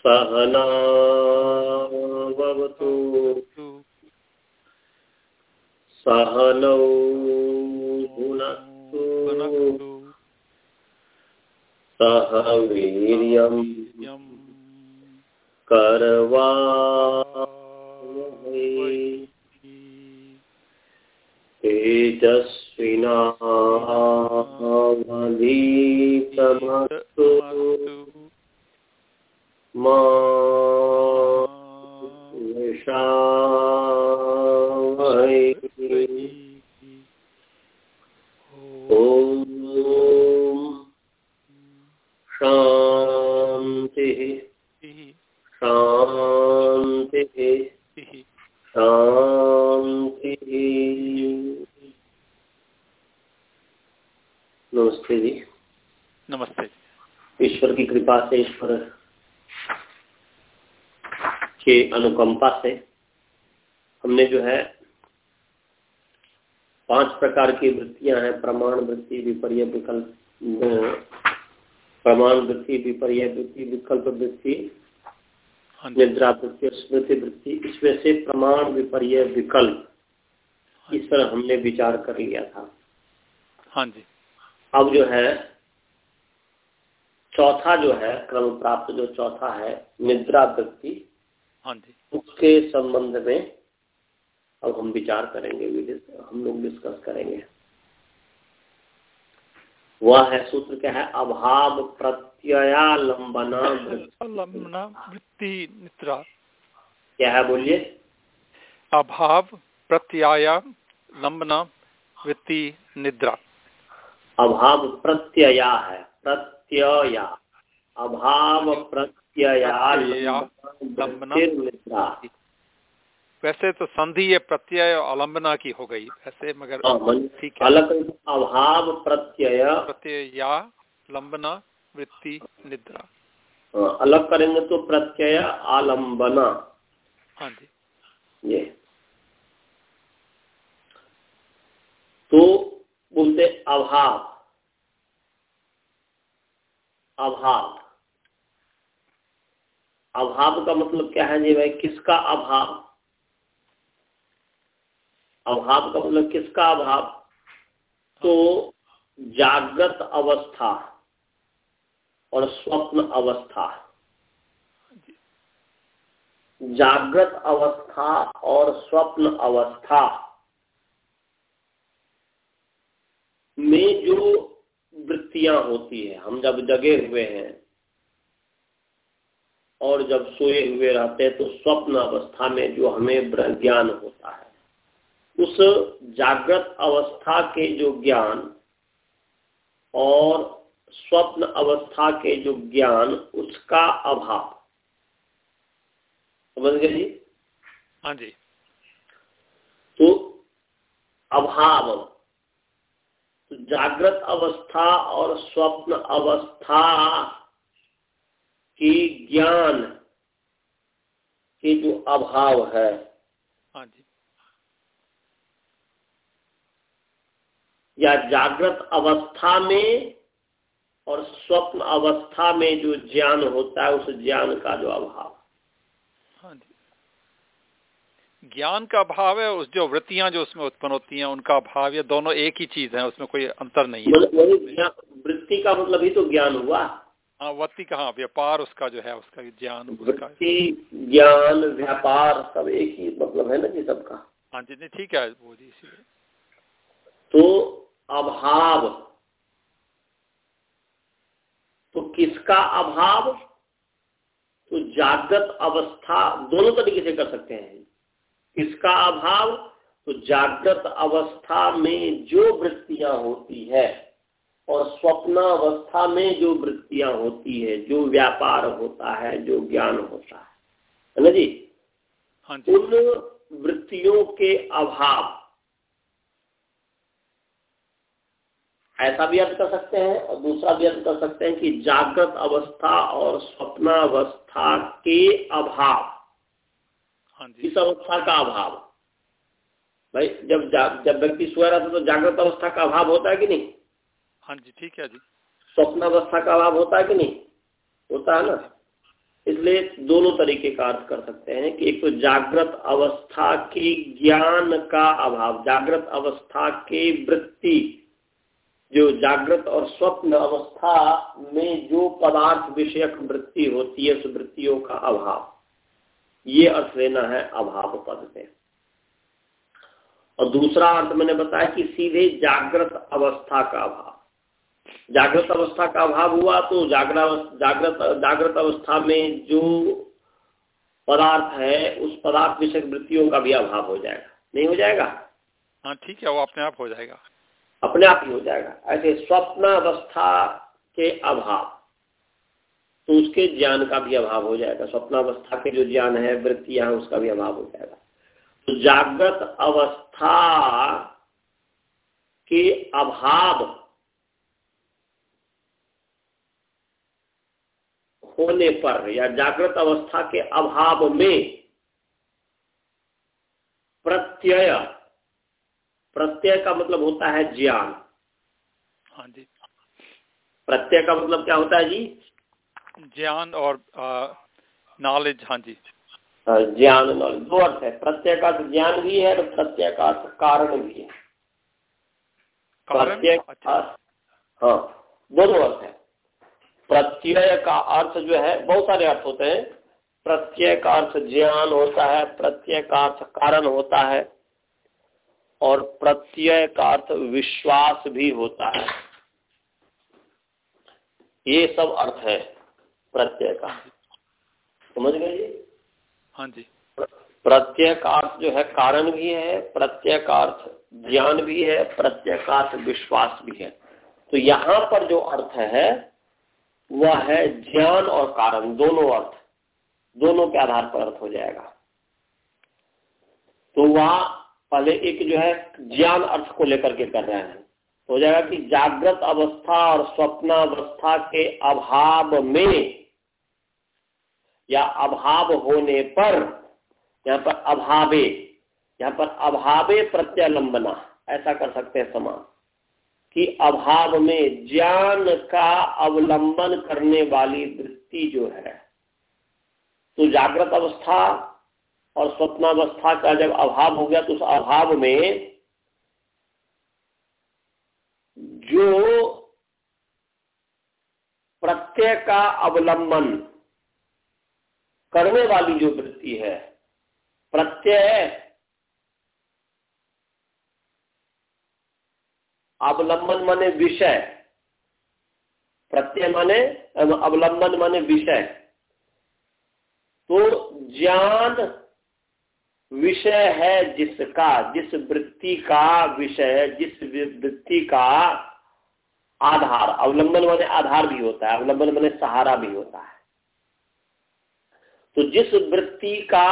सहनावतु सहनौ भुनक्तु सह वीर्यम् अनुकंपा से हमने जो है पाँच प्रकार की वृत्तियाँ हैं प्रमाण वृत्ति विपर्य विकल्प प्रमाण वृत्ति विपर्य वृत्ति विकल्प वृत्ति हाँ निद्रा वृत्ति स्मृति वृत्ति इसमें से प्रमाण विपर्य विकल्प हाँ इस पर हमने विचार कर लिया था। हाँ जी। अब जो है चौथा जो है क्रम प्राप्त जो चौथा है निद्रा वृत्ति उसके संबंध में अब हम विचार करेंगे हम लोग डिस्कस करेंगे। वह है सूत्र क्या है? अभाव प्रत्ययालंबना लंबना वृत्ति निद्रा। क्या है? बोलिए। अभाव प्रत्याया लंबना वृत्ति निद्रा। अभाव प्रत्यया है। प्रत्यया। अभाव प्रत्यया लंबना वैसे तो संधि ये प्रत्यय अलंबना की हो गई। वैसे मगर ठीक है। अलग अभाव प्रत्यय प्रत्यय या लंबना वृत्ति निद्रा। हाँ, अलग करेंगे तो प्रत्यय आलंबना हाँ जी। ये। तो बोलते अभाव। अभाव। अभाव का मतलब क्या है जी भाई? किसका अभाव? अभाव का मतलब किसका अभाव? तो जागृत अवस्था और स्वप्न अवस्था। जागृत अवस्था और स्वप्न अवस्था में जो वृत्तियाँ होती है, हम जब जगे हुए हैं और जब सोए हुए रहते हैं तो स्वप्न अवस्था में जो हमें ज्ञान होता है। उस जागृत अवस्था के जो ज्ञान और स्वप्न अवस्था के जो ज्ञान उसका अभाव। समझ गए जी? हाँ जी। तो अभाव। तो जागृत अवस्था और स्वप्न अवस्था की ज्ञान के जो अभाव है। हाँ जी। या जागृत अवस्था में और स्वप्न अवस्था में जो ज्ञान होता है उस ज्ञान का जो अभाव। हाँ जी। ज्ञान का अभाव है उस जो वृत्तियाँ जो उसमें उत्पन्न होती हैं उनका अभाव ये दोनों एक ही चीज़ है उसमें कोई अंतर नहीं है। वृत्ति का मतलब ही तो ज्ञान हुआ। हाँ वृत्ति का हाँ व्यापार उसका जो है उसका ज्ञान वृत्ति ज्ञान व्यापार सब एक ही मतलब है ना जी सबका? हाँ जी नहीं ठीक है वो जी इसीलिए। तो अभाव तो किसका अभाव? तो जागृत अवस्था दोनों तरीके से कर सकते हैं। किसका अभाव? तो जागृत अवस्था में जो वृत्तियाँ होती है और स्वप्नावस्था में जो वृत्तियाँ होती है जो व्यापार होता है जो ज्ञान होता है है ना जी? हाँ जी। उन वृत्तियों के अभाव ऐसा भी अर्थ कर सकते हैं और दूसरा भी अर्थ कर सकते हैं कि जागृत अवस्था और स्वप्नावस्था के अभाव। हाँ जी। इस अवस्था का अभाव। भाई जब जब व्यक्ति सोया रहता है तो जागृत अवस्था का अभाव होता है कि नहीं? हाँ जी ठीक है जी। स्वप्न अवस्था का अभाव होता है कि नहीं? होता है ना? इसलिए दोनों तरीके का अर्थ कर सकते हैं कि एक तो जागृत अवस्था के ज्ञान का अभाव जागृत अवस्था के वृत्ति जो जागृत और स्वप्न अवस्था में जो पदार्थ विषयक वृत्ति होती है उस वृत्तियों का अभाव। ये अर्थ लेना है अभाव पद में और दूसरा अर्थ मैंने बताया कि सीधे जागृत अवस्था का अभाव। जागृत अवस्था का अभाव हुआ तो जागृत जागृत जागृत अवस्था में जो पदार्थ है उस पदार्थ विषय वृत्तियों का भी अभाव हो जाएगा। नहीं हो जाएगा? हाँ ठीक है वो अपने आप हो जाएगा। अपने आप ही हो जाएगा। ऐसे स्वप्न अवस्था के अभाव तो उसके ज्ञान का भी अभाव हो जाएगा। स्वप्नावस्था के जो ज्ञान है वृत्तियाँ उसका भी अभाव हो जाएगा। तो जागृत अवस्था के अभाव होने पर या जागृत अवस्था के अभाव में प्रत्यय प्रत्यय का मतलब होता है ज्ञान। हाँ जी। प्रत्यय का मतलब क्या होता है जी? ज्ञान और नॉलेज हाँ जी। हाँ, ज्ञान नॉलेज दो अर्थ है। प्रत्यय का ज्ञान भी है और प्रत्यय का कारण भी है। प्रत्यय अच्छा। हाँ दोनों अर्थ है। प्रत्यय का अर्थ जो है बहुत सारे अर्थ होते हैं। प्रत्यय का अर्थ ज्ञान होता है प्रत्यय का अर्थ कारण होता है और प्रत्यय का अर्थ विश्वास भी होता है। ये सब अर्थ है प्रत्यय का। समझ गए हाँ जी। प्रत्यय का अर्थ जो है कारण भी है प्रत्यय का अर्थ ज्ञान भी है प्रत्यय का अर्थ विश्वास भी है। तो यहाँ पर जो अर्थ है वह है ज्ञान और कारण, दोनों अर्थ, दोनों के आधार पर अर्थ हो जाएगा। तो वह पहले एक जो है ज्ञान अर्थ को लेकर के कर रहे हैं। तो हो जाएगा कि जागृत अवस्था और स्वप्नावस्था के अभाव में या अभाव होने पर, यहाँ पर अभावे, यहाँ पर अभावे प्रत्यालंबना ऐसा कर सकते हैं समान। कि अभाव में ज्ञान का अवलंबन करने वाली वृत्ति जो है तो जागृत अवस्था और स्वप्नावस्था का जब अभाव हो गया तो उस अभाव में जो प्रत्यय का अवलंबन करने वाली जो वृत्ति है, प्रत्यय अवलंबन माने विषय। प्रत्यय माने अवलंबन माने विषय। तो ज्ञान विषय है जिसका, जिस वृत्ति का विषय है, जिस वृत्ति का आधार। अवलंबन माने आधार भी होता है, अवलंबन माने सहारा भी होता है। तो जिस वृत्ति का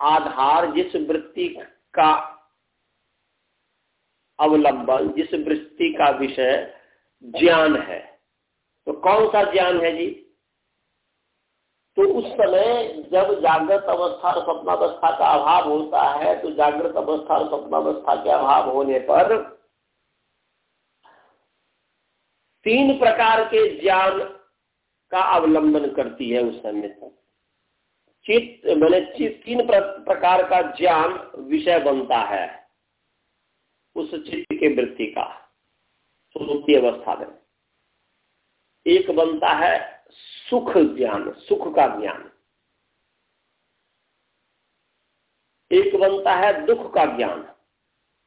आधार, जिस वृत्ति का अवलंबन, जिस वृत्ति का विषय ज्ञान है। तो कौन सा ज्ञान है जी? तो उस समय जब जागृत अवस्था और स्वप्नावस्था का अभाव होता है तो जागृत अवस्था और स्वप्नावस्था के अभाव होने पर तीन प्रकार के ज्ञान का अवलंबन करती है उस समय तक। चित्त मैंने चित तीन प्रकार का ज्ञान विषय बनता है, उस चित्त के वृत्ति का। सुसुप्ति अवस्था में। एक बनता है सुख ज्ञान सुख का ज्ञान। एक बनता है दुख का ज्ञान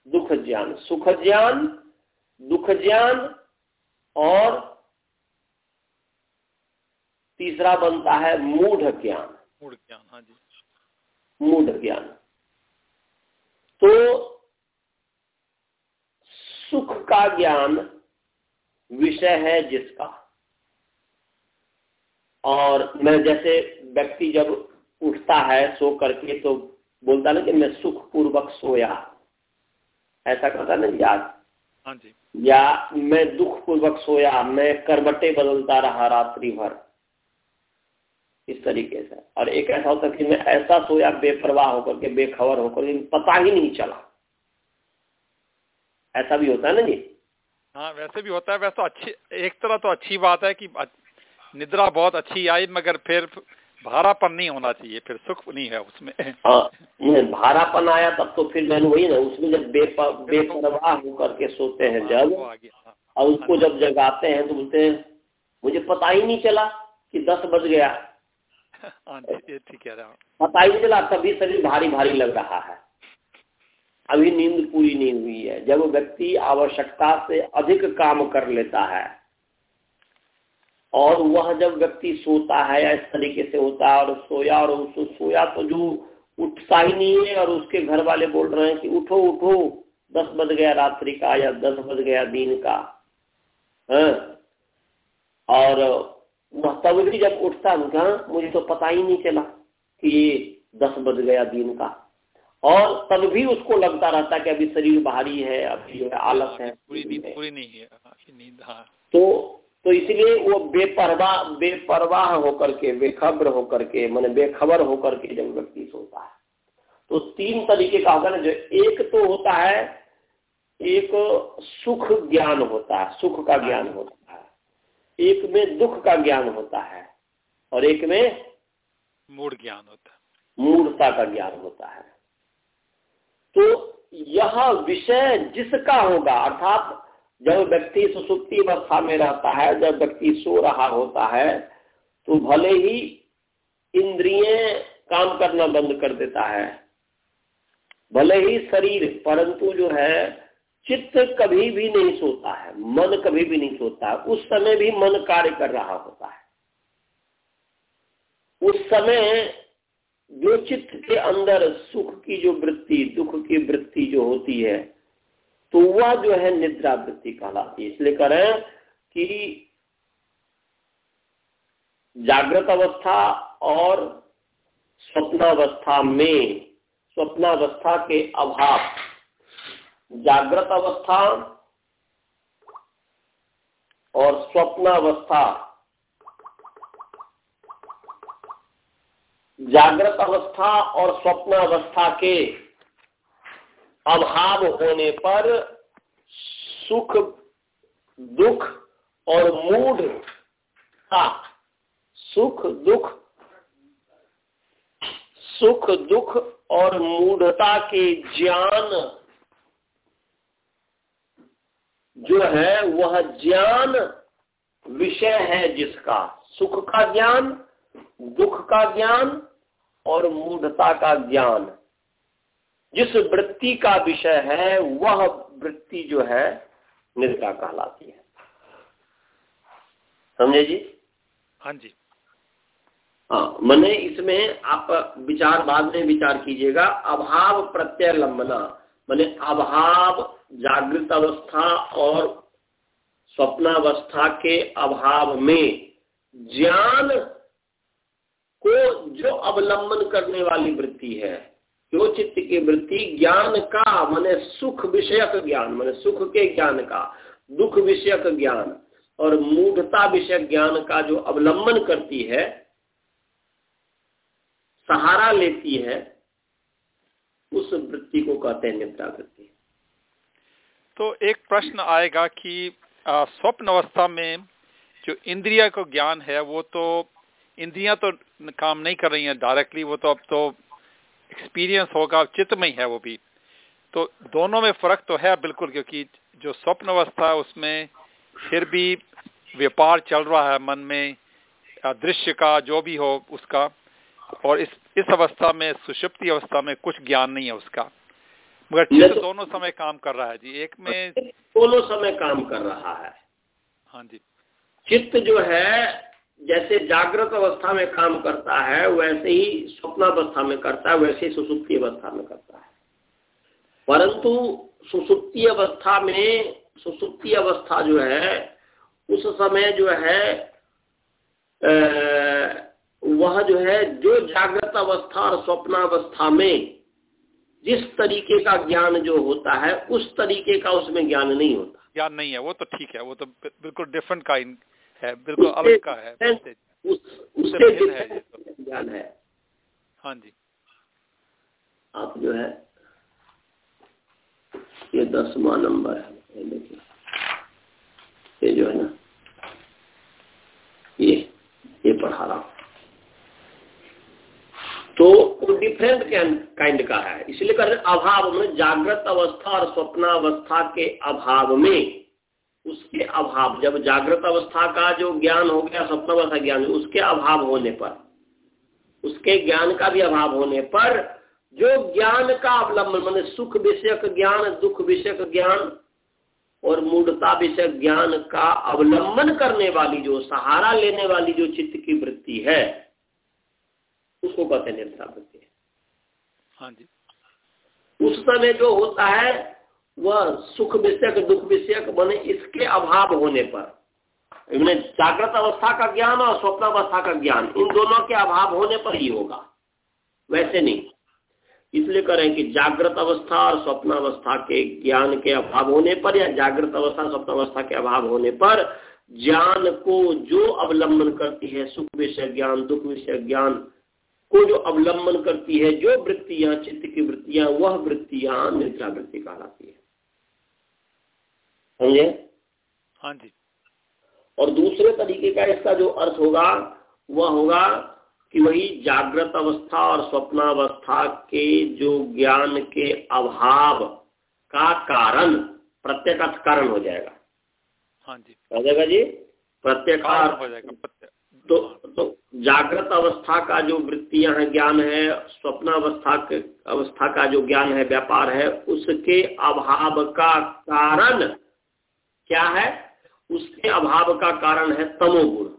दुख ज्ञान सुख ज्ञान दुख ज्ञान और तीसरा बनता है मूढ़ ज्ञान। मूढ़ ज्ञान हाँ जी। मूढ़ ज्ञान। तो सुख का ज्ञान विषय है जिसका। और मैं जैसे व्यक्ति जब उठता है सो करके तो बोलता ना कि मैं सुख पूर्वक सोया। ऐसा करता ना याद? हाँ या मैं दुख पूर्वक सोया मैं करबटे बदलता रहा रात्रि भर। इस तरीके से। और एक ऐसा होता कि मैं ऐसा सोया बेपरवाह होकर के बेखबर होकर पता ही नहीं चला। ऐसा भी होता है ना जी? हाँ वैसे भी होता है वैसे तो अच्छी एक तरह तो अच्छी बात है कि निद्रा बहुत अच्छी आई मगर फिर भारापन नहीं होना चाहिए फिर सुख नहीं है उसमें। हाँ भारापन आया तब तो फिर मैंने वही ना उसमें जब बेपरवाह होकर के सोते हैं हाँ, जब हाँ। और उसको जब जगाते हैं तो बोलते हैं मुझे पता ही नहीं चला कि दस बज गया। हाँ ठीक है पता ही नहीं चला तभी शरीर भारी भारी लग रहा है। अभी नींद पूरी नहीं हुई है। जब व्यक्ति आवश्यकता से अधिक काम कर लेता है और वह जब व्यक्ति सोता है या इस तरीके से होता है और सोया और उसको सोया तो जो उठता ही नहीं है और उसके घर वाले बोल रहे हैं कि उठो उठो, दस बज गया रात्रि का या दस बज गया दिन का। है। और वह तब भी जब उठता है मुझे तो पता ही नहीं चला कि ये दस बज गया दिन का। और तब भी उसको लगता रहता है कि अभी शरीर भारी है अभी जो है आलस है। पूरी नींद पूरी नहीं है। नींद हाँ। तो तो इसलिए वो बेपरवाह बेपरवाह होकर के बेखबर होकर के मैंने बेखबर होकर के जब व्यक्ति सोता है। तो तीन तरीके का होता है ना जो एक तो होता है एक सुख ज्ञान होता है सुख का ज्ञान होता है। एक में दुख का ज्ञान होता है और एक में मूड ज्ञान होता है। मूर्ता का ज्ञान होता है। तो यह विषय जिसका होगा, अर्थात जब व्यक्ति सुसुप्ति अवस्था में रहता है, जब व्यक्ति सो रहा होता है तो भले ही इंद्रिय काम करना बंद कर देता है। भले ही शरीर, परंतु जो है, चित्त कभी भी नहीं सोता है, मन कभी भी नहीं सोता उस समय भी मन कार्य कर रहा होता है। उस समय जो चित्त के अंदर सुख की जो वृत्ति, दुख की वृत्ति जो होती है तो वह जो है निद्रा वृत्ति कहलाती है। इसलिए करें कि जागृत अवस्था और स्वप्नावस्था में, स्वप्नावस्था के अभाव। जागृत अवस्था और स्वप्नावस्था जागृत अवस्था और स्वप्न अवस्था के अभाव होने पर सुख, दुख और मूड का सुख, दुख सुख, दुख और मूढ़ता के ज्ञान जो है, वह ज्ञान विषय है जिसका। सुख का ज्ञान, दुख का ज्ञान और मूढ़ता का ज्ञान। जिस वृत्ति का विषय है वह वृत्ति जो है निद्रा कहलाती है। समझे जी? हाँ जी। हाँ मैंने इसमें आप विचार बाद में विचार कीजिएगा। अभाव प्रत्यय लंबना मैंने अभाव जागृत अवस्था और स्वप्नावस्था के अभाव में ज्ञान को जो अवलंबन करने वाली वृत्ति है, जो चित्त की वृत्ति, ज्ञान का, माने सुख विषयक ज्ञान, माने सुख के ज्ञान का, दुख विषयक ज्ञान और मूढ़ता विषयक ज्ञान का जो अवलंबन करती है, सहारा लेती है, उस वृत्ति को कहते हैं निद्रा वृत्ति। तो एक प्रश्न आएगा कि स्वप्न अवस्था में जो इंद्रिया को ज्ञान है, वो तो इंद्रियाँ तो काम नहीं कर रही हैं डायरेक्टली वो तो अब तो एक्सपीरियंस होगा चित्त में ही है वो भी। तो दोनों में फ़र्क तो है बिल्कुल क्योंकि जो स्वप्न अवस्था है उसमें फिर भी व्यापार चल रहा है मन में दृश्य का जो भी हो उसका। और इस इस अवस्था में सुषुप्ति अवस्था में कुछ ज्ञान नहीं है उसका। मगर चित्त तो, दोनों समय काम कर रहा है जी। एक में दोनों समय काम कर रहा है। हाँ जी। चित्त जो है जैसे जागृत अवस्था में काम करता है, वैसे ही स्वप्नावस्था में करता है, वैसे ही सुसुप्ति अवस्था में करता है। परंतु सुसुप्ति अवस्था में, सुसुप्ति अवस्था जो है, उस समय जो है वह जो है, जो जागृत अवस्था और स्वप्नावस्था में जिस तरीके का ज्ञान जो होता है, उस तरीके का उसमें ज्ञान नहीं होता। ज्ञान नहीं है, वो तो ठीक है, वो तो बिल्कुल डिफरेंट काइंड है बिल्कुल अलग का है उस, उससे है ज्ञान है। हाँ जी। आप जो है ये दसवा नंबर है देखिए। ये जो है ना ये ये पढ़ा रहा हूँ। तो डिफरेंट काइंड का है? इसलिए कर अभाव में जागृत अवस्था और स्वप्नावस्था के अभाव में। उसके अभाव जब जागृत अवस्था का जो ज्ञान हो गया स्वप्नावस्था ज्ञान उसके अभाव होने पर उसके ज्ञान का भी अभाव होने पर जो ज्ञान का अवलंबन मान सुख विषयक ज्ञान दुख विषयक ज्ञान और मूढ़ता विषय ज्ञान का अवलंबन करने वाली जो सहारा लेने वाली जो चित्त की वृत्ति है उसको कहते हैं निद्रा वृत्ति। हाँ जी। उस समय जो होता है वह सुख विषयक दुख विषयक बने, इसके अभाव होने पर। जागृत अवस्था का ज्ञान और स्वप्न अवस्था का ज्ञान, इन दोनों के अभाव होने पर ही होगा। वैसे नहीं। इसलिए करें कि जागृत अवस्था और स्वप्न अवस्था के ज्ञान के अभाव होने पर या जागृत अवस्था, स्वप्न अवस्था के अभाव होने पर ज्ञान को जो अवलंबन करती है, सुख विषय ज्ञान, दुख विषय ज्ञान, को जो अवलंबन करती है, जो वृत्तियाँ, चित्त की वृत्तियाँ, वह वृत्तियाँ निद्रा वृत्ति कहलाती है। समझे? हाँ जी। और दूसरे तरीके का इसका जो अर्थ होगा वह होगा कि वही जागृत अवस्था और स्वप्नावस्था के जो ज्ञान के अभाव का कारण प्रत्येक कारण हो जाएगा। हाँ जी। हो जाएगा जी? प्रत्येक हो जाएगा तो तो जागृत अवस्था का जो वृत्तियाँ हैं ज्ञान है स्वप्नावस्था के अवस्था का जो ज्ञान है व्यापार है उसके अभाव का कारण क्या है? उसके अभाव का कारण है तमोगुण।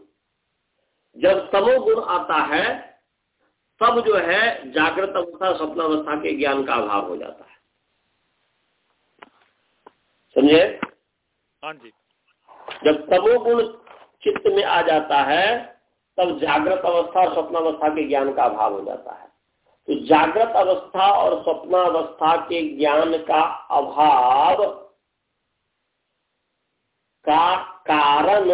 जब तमोगुण आता है तब जो है जागृत अवस्था स्वप्न अवस्था के ज्ञान का अभाव हो जाता है। समझे? हाँ जी। जब तमोगुण चित्त में आ जाता है तब जागृत अवस्था और स्वप्नावस्था के ज्ञान का अभाव हो जाता है। तो जागृत अवस्था और स्वप्नावस्था के ज्ञान का अभाव का कारण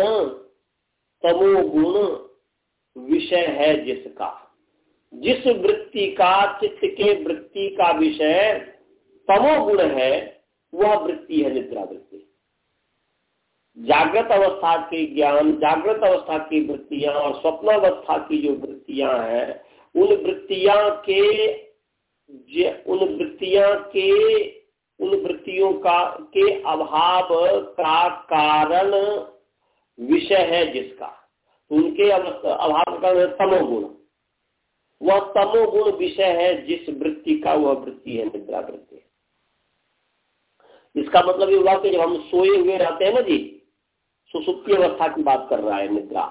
तमोगुण विषय है जिसका। जिस वृत्ति का, चित्त के वृत्ति का विषय तमोगुण है, वह वृत्ति है निद्रा वृत्ति। जागृत अवस्था के ज्ञान, जागृत अवस्था की वृत्तियाँ और स्वप्नावस्था की जो वृत्तियाँ हैं, उन वृत्तियाँ के, उन वृत्तियाँ के उन वृत्तियों का, के अभाव का कारण विषय है जिसका। उनके अभाव का तमोगुण। वह तमोगुण विषय है जिस वृत्ति का, वह वृत्ति है, निद्रा वृत्ति इसका मतलब ये हुआ कि जब हम सोए हुए रहते हैं ना जी, सुसुप्ति अवस्था की बात कर रहा है, निद्रा।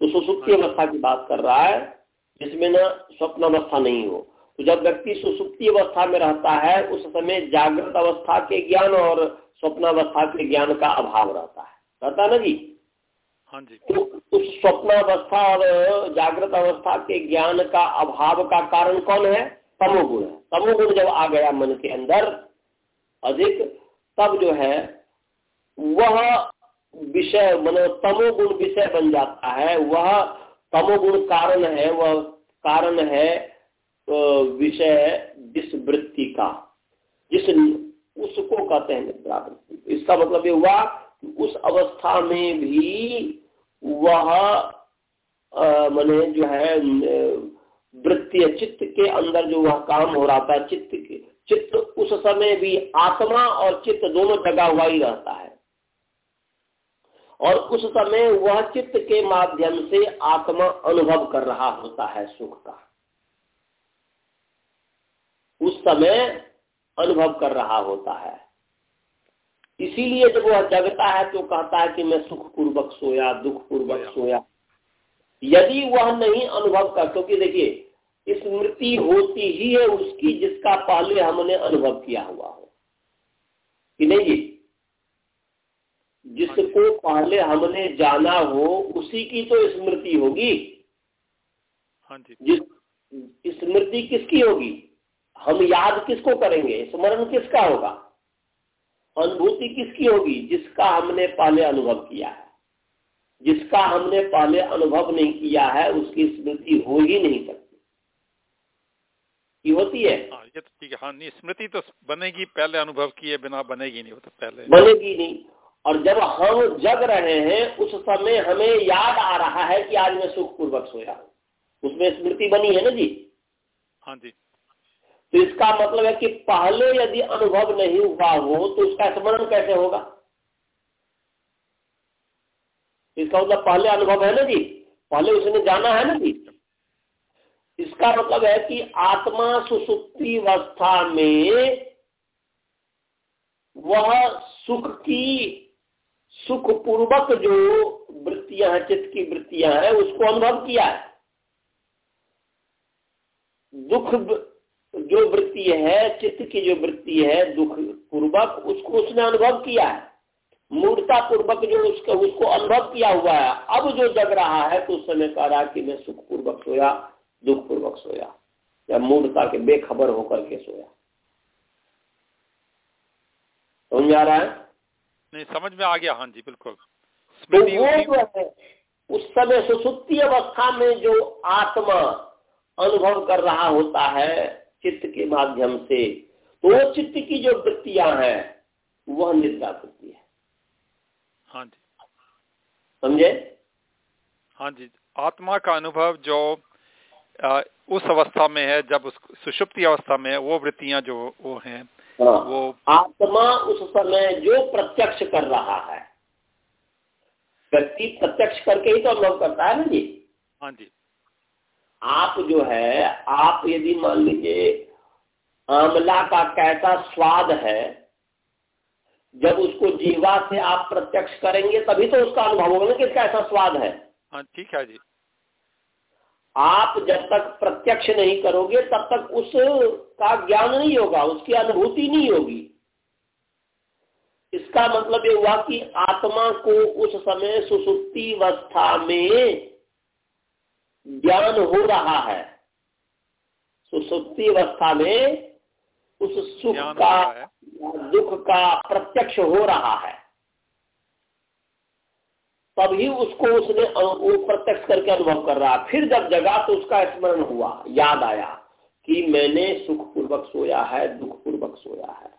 तो सुसुप्ति अवस्था की बात कर रहा है, जिसमें ना स्वप्न अवस्था नहीं हो। तो जब व्यक्ति सुसुप्ति अवस्था में रहता है उस समय जागृत अवस्था के ज्ञान और स्वप्नावस्था के ज्ञान का अभाव रहता है। रहता है ना जी? हाँ जी। तो उस स्वप्नावस्था और जागृत अवस्था के ज्ञान का अभाव का कारण कौन है? तमोगुण है। तमोगुण जब आ गया मन के अंदर अधिक तब जो है वह विषय मतलब तमोगुण विषय बन जाता है। वह तमोगुण कारण है वह कारण है विषय जिस वृत्ति का, जिस उसको कहते हैं निद्रा वृत्ति इसका मतलब ये हुआ उस अवस्था में भी वह मैंने जो है वृत्ति चित्त के अंदर जो वह काम हो रहा था, चित्त के, चित्त उस समय भी आत्मा और चित्त दोनों जगह हुआ ही रहता है। और उस समय वह चित्त के माध्यम से आत्मा अनुभव कर रहा होता है सुख का उस समय अनुभव कर रहा होता है। इसीलिए जब वह जगता है तो कहता है कि मैं सुख पूर्वक सोया दुख पूर्वक सोया। यदि वह नहीं अनुभव कर क्योंकि देखिए स्मृति होती ही है उसकी जिसका पहले हमने अनुभव किया हुआ हो। कि नहीं जी? जिसको पहले हमने जाना हो उसी की तो स्मृति होगी। हाँ जी। जिस स्मृति किसकी होगी? हम याद किसको करेंगे? स्मरण किसका होगा? अनुभूति किसकी होगी? जिसका हमने पहले अनुभव किया है। जिसका हमने पहले अनुभव नहीं किया है उसकी स्मृति हो ही नहीं सकती। की होती है? हाँ ये तो ठीक है। हाँ नहीं स्मृति तो बनेगी पहले अनुभव किए बिना बनेगी नहीं वो तो पहले। बनेगी नहीं। और जब हम जग रहे हैं उस समय हमें याद आ रहा है कि आज मैं सुख पूर्वक सोया उसमें स्मृति बनी है ना जी? हाँ जी। तो इसका मतलब है कि पहले यदि अनुभव नहीं हुआ हो तो उसका स्मरण कैसे होगा? इसका मतलब पहले अनुभव है ना जी? पहले उसने जाना है ना जी? इसका मतलब है कि आत्मा सुसुप्ति अवस्था में वह सुख की सुख पूर्वक जो वृत्तियाँ हैं, चित्त की वृत्तियाँ हैं, उसको अनुभव किया है। दुख जो वृत्ति है चित्त की जो वृत्ति है दुख पूर्वक उसको उसने अनुभव किया है। मूर्ता पूर्वक जो उसका उसको अनुभव किया हुआ है। अब जो जग रहा है तो उस समय कह रहा कि मैं सुख पूर्वक सोया दुख पूर्वक सोया। या मूर्ता के बेखबर होकर के सोया। समझ आ रहा है? नहीं समझ में आ गया। हाँ जी बिल्कुल। तो वो जो है उस समय सुसुप्ति अवस्था में जो आत्मा अनुभव कर रहा होता है चित्त के माध्यम से तो वो चित्त की जो वृत्तियाँ हैं वह निद्रा वृत्ति है। हाँ जी। समझे? हाँ जी। आत्मा का अनुभव जो आ, उस अवस्था में है जब उस सुषुप्ति अवस्था में वो वृत्तियाँ जो वो हैं हाँ, वो आत्मा उस समय जो प्रत्यक्ष कर रहा है। व्यक्ति प्रत्यक्ष करके ही तो अनुभव करता है ना जी? हाँ जी। आप जो है आप यदि मान लीजिए आमला का कैसा स्वाद है जब उसको जीवा से आप प्रत्यक्ष करेंगे तभी तो उसका अनुभव होगा कि इसका ऐसा स्वाद है। हाँ ठीक है जी। आप जब तक प्रत्यक्ष नहीं करोगे तब तक उस का ज्ञान नहीं होगा उसकी अनुभूति नहीं होगी। इसका मतलब ये हुआ कि आत्मा को उस समय सुसुप्ति अवस्था में ज्ञान हो रहा है सुसुप्ति अवस्था में उस सुख का दुख का प्रत्यक्ष हो रहा है। तभी उसको उसने वो प्रत्यक्ष करके अनुभव कर रहा फिर जब जगा तो उसका स्मरण हुआ याद आया कि मैंने सुख पूर्वक सोया है दुख पूर्वक सोया है।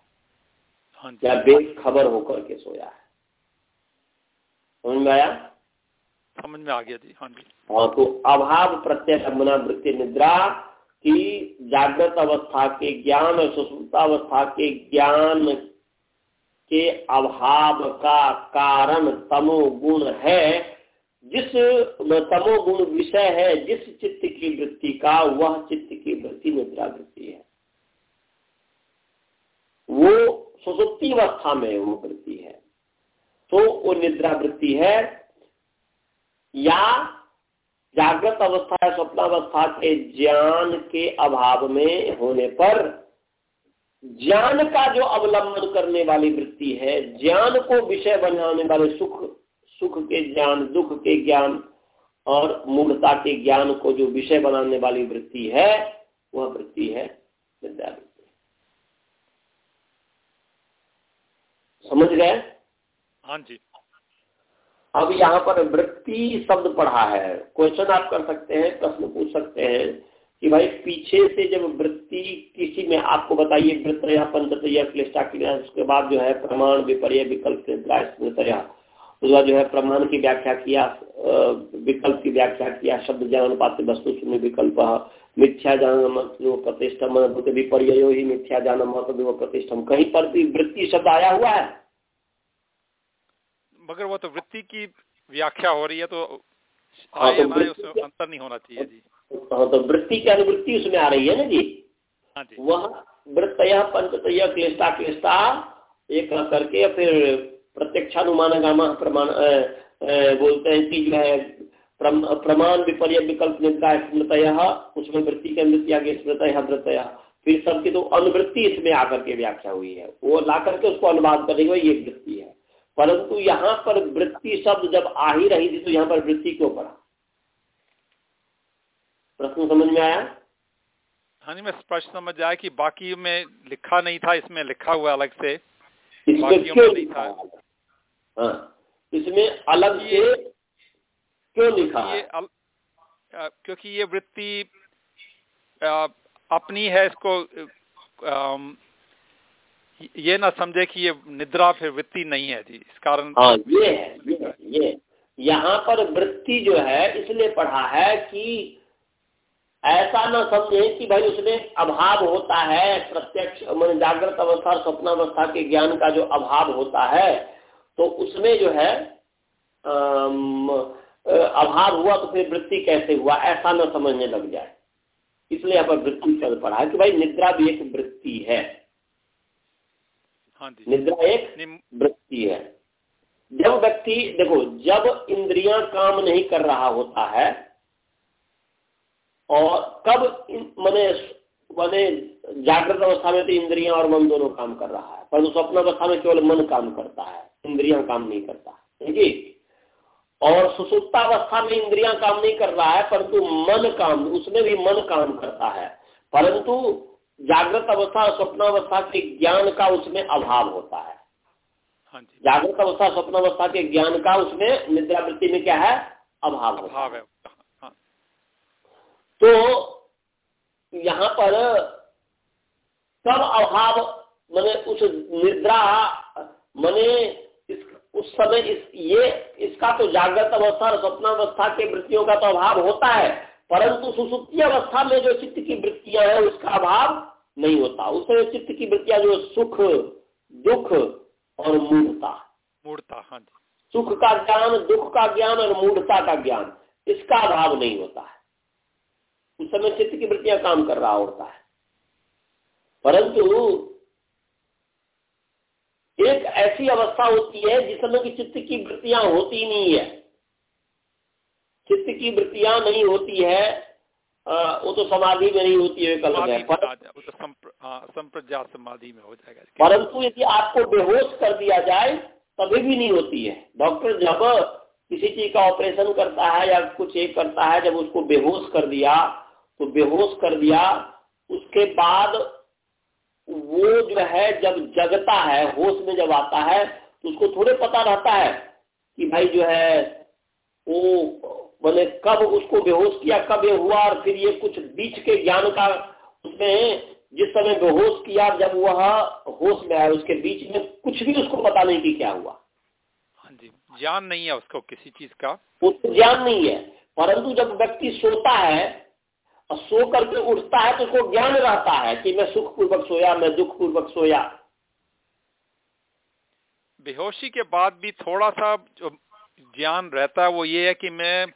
हाँ या बेखबर होकर के सोया है। समझ में आया? समझ में आ गया जी हाँ जी। हाँ तो अभाव, प्रत्यय वृत्ति, निद्रा की जागृत अवस्था के ज्ञान और सुषुप्तावस्था के ज्ञान के अभाव का कारण तमो गुण है। जिस तमो गुण विषय है, जिस चित्त की वृत्ति का, वह चित्त की वृत्ति, निद्रा वृत्ति है। वो सुसुप्ति अवस्था में वो वृत्ति है। तो वो निद्रा वृत्ति है या जागृत अवस्था या स्वप्नावस्था के ज्ञान के अभाव में होने पर ज्ञान का जो अवलंबन करने वाली वृत्ति है, ज्ञान को विषय बनाने वाले सुख सुख के ज्ञान, दुख के ज्ञान और मूर्ता के ज्ञान को जो विषय बनाने वाली वृत्ति है, वह वृत्ति है विद्या वृत्ति समझ गए? हाँ जी। अब यहाँ पर वृत्ति शब्द पढ़ा है। क्वेश्चन आप कर सकते हैं, प्रश्न पूछ सकते हैं कि भाई पीछे से जब वृत्ति किसी में, आपको बताइए वृत्त या पंचतया क्लिष्टा क्रिया उसके बाद जो है प्रमाण, विपर्य, विकल्प उसके बाद जो है प्रमाण की व्याख्या किया विकल्प की व्याख्या किया, शब्द ज्ञान पात्र वस्तु, शून्य, विकल्प, मिथ्या जान प्रतिष्ठम विपर्य ही मिथ्या जान मत प्रतिष्ठम। कहीं पर भी वृत्ति शब्द आया हुआ है? मगर वो तो वृत्ति की व्याख्या हो रही है तो हाँ, तो उसमें अंतर नहीं होना चाहिए जी। हाँ तो वृत्ति की अनुवृत्ति उसमें आ रही है ना जी। हाँ जी। वह वृत्तय पंचतय क्लेष्टा क्लेष्टा एक करके फिर प्रत्यक्षानुमान गामा प्रमाण बोलते हैं कि जो है प्रमाण विपर्य विकल्प निद्रा स्मृतय उसमें वृत्ति के अनुवृत्ति आगे स्मृतय वृत्तय। फिर सबकी तो अनुवृत्ति इसमें आकर के व्याख्या हुई है। वो ला करके उसको अनुवाद करेंगे ये वृत्ति। परंतु यहाँ पर वृत्ति शब्द जब आ ही रही थी तो यहाँ पर वृत्ति क्यों पड़ा? प्रश्न समझ में आया? हाँ जी मैं स्पष्ट समझ आया कि बाकी में लिखा नहीं था इसमें लिखा हुआ अलग से। इसमें क्यों नहीं था। हाँ इसमें अलग से क्यों लिखा? ये अल, क्योंकि ये वृत्ति अपनी है इसको ये ना समझे कि ये निद्रा फिर वृत्ति नहीं है जी। इस कारण हाँ ये है, ये ये यहाँ पर वृत्ति जो है, इसलिए पढ़ा है कि ऐसा ना समझे कि भाई उसमें अभाव होता है, प्रत्यक्ष मान जागृत अवस्था और स्वप्नावस्था के ज्ञान का जो अभाव होता है तो उसमें जो है अभाव हुआ तो फिर वृत्ति कैसे हुआ? ऐसा ना समझने लग जाए। इसलिए यहाँ पर वृत्ति शब्द है कि भाई निद्रा भी एक वृत्ति हाँ। निद्रा एक वृत्ति है। जब व्यक्ति देखो जब इंद्रियाँ काम नहीं कर रहा होता है और कब मैंने मैंने जागृत अवस्था में तो इंद्रियाँ और मन दोनों काम कर रहा है परंतु स्वप्न अवस्था में केवल मन काम करता है इंद्रियाँ काम नहीं करता है ठीक और सुसुप्तावस्था में इंद्रियाँ काम नहीं कर रहा है परंतु मन काम उसमें भी मन काम करता है परंतु जागृत अवस्था और स्वप्नावस्था के ज्ञान का उसमें अभाव होता है। हाँ जागृत अवस्था स्वप्नावस्था के ज्ञान का उसमें निद्रावृत्ति में क्या है? अभाव अभाव है। तो यहाँ पर कब अभाव मैंने उस निद्रा मैंने इस उस समय इस ये इसका तो जागृत अवस्था और स्वप्नावस्था के वृत्तियों का तो अभाव होता है परंतु सुसुप्ति अवस्था में जो चित्त की वृत्तियाँ हैं उसका अभाव नहीं होता। उस समय चित्त की वृत्तियाँ जो सुख दुख और मूढ़ता। मूढ़ता हाँ सुख का ज्ञान दुख का ज्ञान और मूढ़ता का ज्ञान इसका अभाव नहीं होता है। उस समय चित्त की वृत्तियाँ काम कर रहा होता है। परंतु एक ऐसी अवस्था होती है जिस समय की चित्त की वृत्तियाँ होती नहीं है। चित्त की वृत्तियाँ नहीं होती है आ, वो तो समाधि में नहीं होती है है वो तो संप्रज्ञा समाधि में हो जाएगा। परंतु यदि आपको बेहोश कर दिया जाए तभी भी नहीं होती है। डॉक्टर जब किसी चीज़ का ऑपरेशन करता है या कुछ एक करता है जब उसको बेहोश कर दिया तो बेहोश कर दिया उसके बाद वो जो है जब जगता है होश में जब आता है तो उसको थोड़े पता रहता है कि भाई जो है वो मैंने कब उसको बेहोश किया कब ये हुआ और फिर ये कुछ बीच के ज्ञान का उसमें जिस समय बेहोश किया जब वह होश में आया उसके बीच में कुछ भी उसको पता नहीं कि क्या हुआ। हाँ जी ज्ञान नहीं है उसको किसी चीज़ का। वो तो ज्ञान नहीं है परंतु जब व्यक्ति सोता है और सो करके उठता है तो उसको ज्ञान रहता है कि मैं सुख पूर्वक सोया मैं दुख पूर्वक सोया। बेहोशी के बाद भी थोड़ा सा जो ज्ञान रहता है वो ये है कि मैं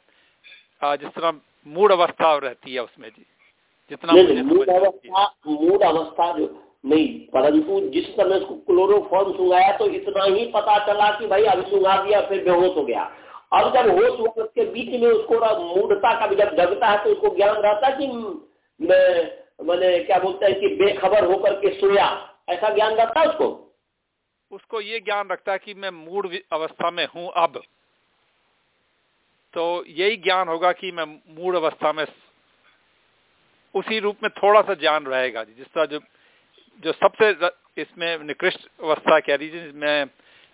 जिस तरह मूड अवस्था रहती है उसमें जी। जितना मूड अवस्था मूड अवस्था जो नहीं परंतु जिस समय उसको क्लोरोफॉर्म सुंगाया तो इतना ही पता चला कि भाई अभी सुंगा दिया फिर बेहोश हो गया। अब जब होश हुआ उसके बीच में उसको मूडता का भी जब जगता है तो उसको ज्ञान रहता कि मैं मैंने क्या बोलते हैं कि बेखबर होकर के सोया। ऐसा ज्ञान रहता है उसको? उसको ये ज्ञान रखता है कि मैं मूड अवस्था में हूँ अब। तो यही ज्ञान होगा कि मैं मूड अवस्था में उसी रूप में थोड़ा सा ज्ञान रहेगा जिस तरह जो जो सबसे इसमें निकृष्ट अवस्था कह दीजिए मैं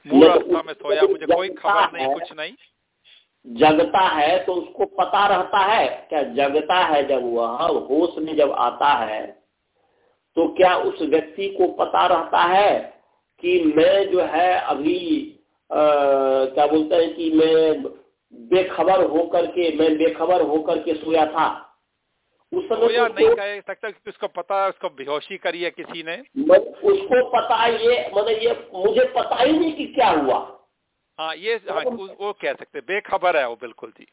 मूड अवस्था में सोया मुझे कोई खबर नहीं कुछ नहीं। जगता है तो उसको पता रहता है। क्या जगता है जब वह होश में जब आता है तो क्या उस व्यक्ति को पता रहता है कि मैं जो है अभी आ, क्या बोलते हैं कि मैं बेखबर होकर के मैं बेखबर होकर के सोया था। उस समय सोया तो नहीं कह सकता कि उसको पता है उसको बेहोशी करी है किसी ने। उसको पता ये मतलब ये मुझे पता ही नहीं कि क्या हुआ। हाँ ये हाँ, वो कह सकते बेखबर है वो बिल्कुल जी।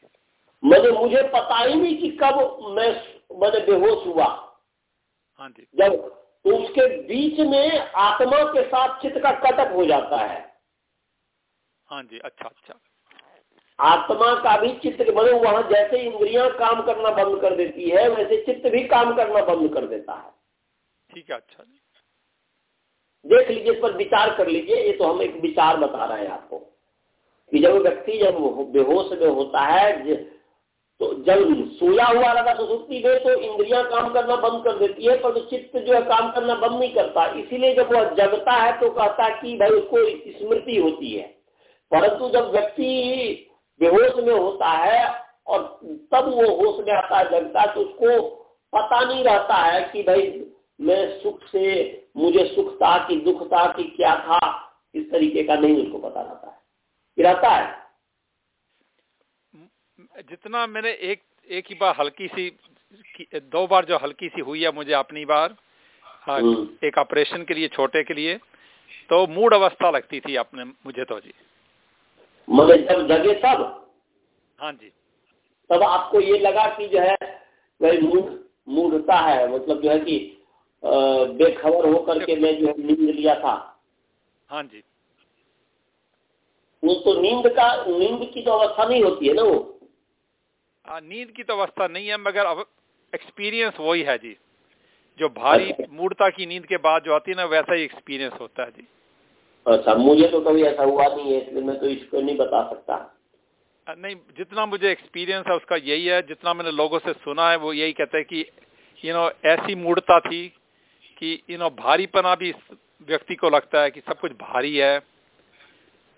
मैंने मुझे पता ही नहीं कि कब मैं मैंने बेहोश हुआ। हाँ जी। जब तो उसके बीच में आत्मा के साथ चित्त का कटक हो जाता है। हाँ जी अच्छा अच्छा। आत्मा का भी चित्त मैंने वहाँ जैसे इंद्रियाँ काम करना बंद कर देती है वैसे चित्त भी काम करना बंद कर देता है। ठीक है अच्छा देख लीजिए इस पर विचार कर लीजिए ये तो हम एक विचार बता रहे हैं आपको। कि जब व्यक्ति जब बेहोश में होता है तो जब सोया हुआ रहता सुसुप्ति में तो इंद्रियाँ काम करना बंद कर देती है पर तो चित्त जो है काम करना बंद नहीं करता। इसीलिए जब वह जगता है तो कहता है कि भाई उसको स्मृति होती है। परंतु जब व्यक्ति बेहोश में होता है और तब वो होश में आता है जगता तो उसको पता नहीं रहता है कि भाई मैं सुख से मुझे सुख था कि दुख था कि क्या था इस तरीके का नहीं उसको पता रहता है। रहता है। जितना मैंने एक एक ही बार हल्की सी दो बार जो हल्की सी हुई है मुझे अपनी बार हाँ, हम्म। एक ऑपरेशन के लिए छोटे के लिए तो मूड अवस्था लगती थी अपने मुझे तो जी। मगर जब जगे तब। हाँ जी। तब आपको ये लगा कि जो है वही मूड मूडता है। मतलब जो है कि बेखबर होकर के मैं जो है नींद लिया था। हाँ जी। वो तो नींद का नींद की तो अवस्था नहीं होती है ना वो? हाँ, नींद की तो अवस्था नहीं है मगर अब एक्सपीरियंस वही है जी। जो भारी अच्छा। मूर्ता की नींद के बाद जो आती है ना वैसा ही एक्सपीरियंस होता है जी। अच्छा मुझे तो कभी ऐसा हुआ नहीं है इसलिए मैं तो इसको नहीं बता सकता। नहीं जितना मुझे एक्सपीरियंस है उसका यही है जितना मैंने लोगों से सुना है वो यही कहते हैं कि यू नो ऐसी मूर्ता थी कि यू नो भारीपना भी इस व्यक्ति को लगता है कि सब कुछ भारी है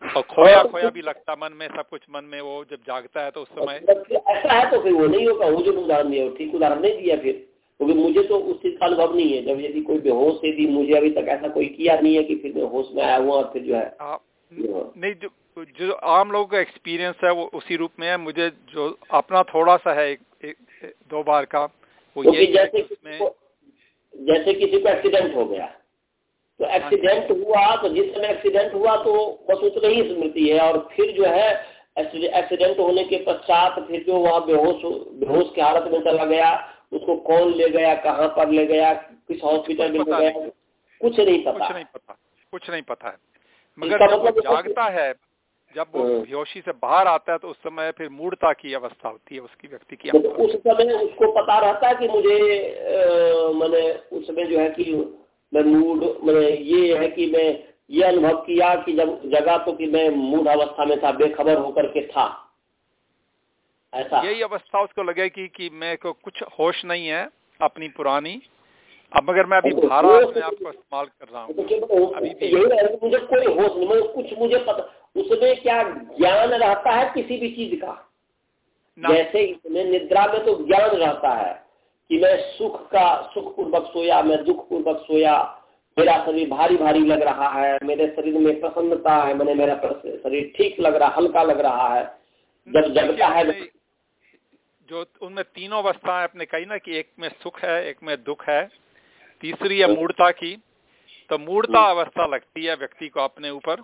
और खोया खोया भी लगता मन में सब कुछ मन में वो जब जागता है तो उस समय ऐसा है तो फिर वो नहीं होगा वो जो उदाहरण दिया ठीक उदाहरण नहीं दिया फिर। क्योंकि मुझे तो उस चीज़ का अनुभव नहीं है। जब यदि कोई बेहोश यदि मुझे अभी तक ऐसा कोई किया नहीं है कि फिर मैं होश में आया हुआ और फिर जो है आ, नहीं जो जो आम लोगों का एक्सपीरियंस है वो उसी रूप में है। मुझे जो अपना थोड़ा सा है एक, एक, दो बार का वो ये जैसे जैसे किसी को एक्सीडेंट हो गया तो एक्सीडेंट हुआ तो जिस समय एक्सीडेंट हुआ तो बस उतना ही स्मृति है। और फिर जो है एक्सीडेंट होने के पश्चात फिर जो वहाँ बेहोश बेहोश की हालत में चला गया उसको कौन ले गया कहाँ पर ले गया किस हॉस्पिटल में ले गया कुछ नहीं पता। कुछ नहीं पता कुछ नहीं पता है। मगर जब मतलब जागता है जब वो हाँ। बेहोशी से बाहर आता है तो उस समय फिर मूर्ता की अवस्था होती है उसकी व्यक्ति की तो उस समय उसको पता रहता है कि मुझे मैंने उस समय जो है कि मैं मूड मैंने ये है कि मैं ये अनुभव किया कि जब जगह तो कि मैं मूड अवस्था में था बेखबर होकर के था। यही अवस्था उसको लगे कि कि मैं को कुछ होश नहीं है अपनी पुरानी। अब मगर मैं अभी तो भारा अपने आप इस्तेमाल कर रहा हूँ। अभी भी। मुझे कोई होश नहीं मतलब कुछ मुझे पता उसमें क्या ज्ञान रहता है किसी भी चीज़ का? जैसे इसमें निद्रा में तो ज्ञान रहता है कि मैं सुख का सुख पूर्वक सोया मैं दुख पूर्वक सोया मेरा शरीर भारी भारी लग रहा है मेरे शरीर में प्रसन्नता है मैंने मेरा शरीर ठीक लग रहा हल्का लग रहा है। जब जगता है जो उनमें तीनों अवस्थाएँ आपने कही ना कि एक में सुख है एक में दुख है तीसरी है मूर्ता की तो मूर्ता हम्म। अवस्था लगती है व्यक्ति को अपने ऊपर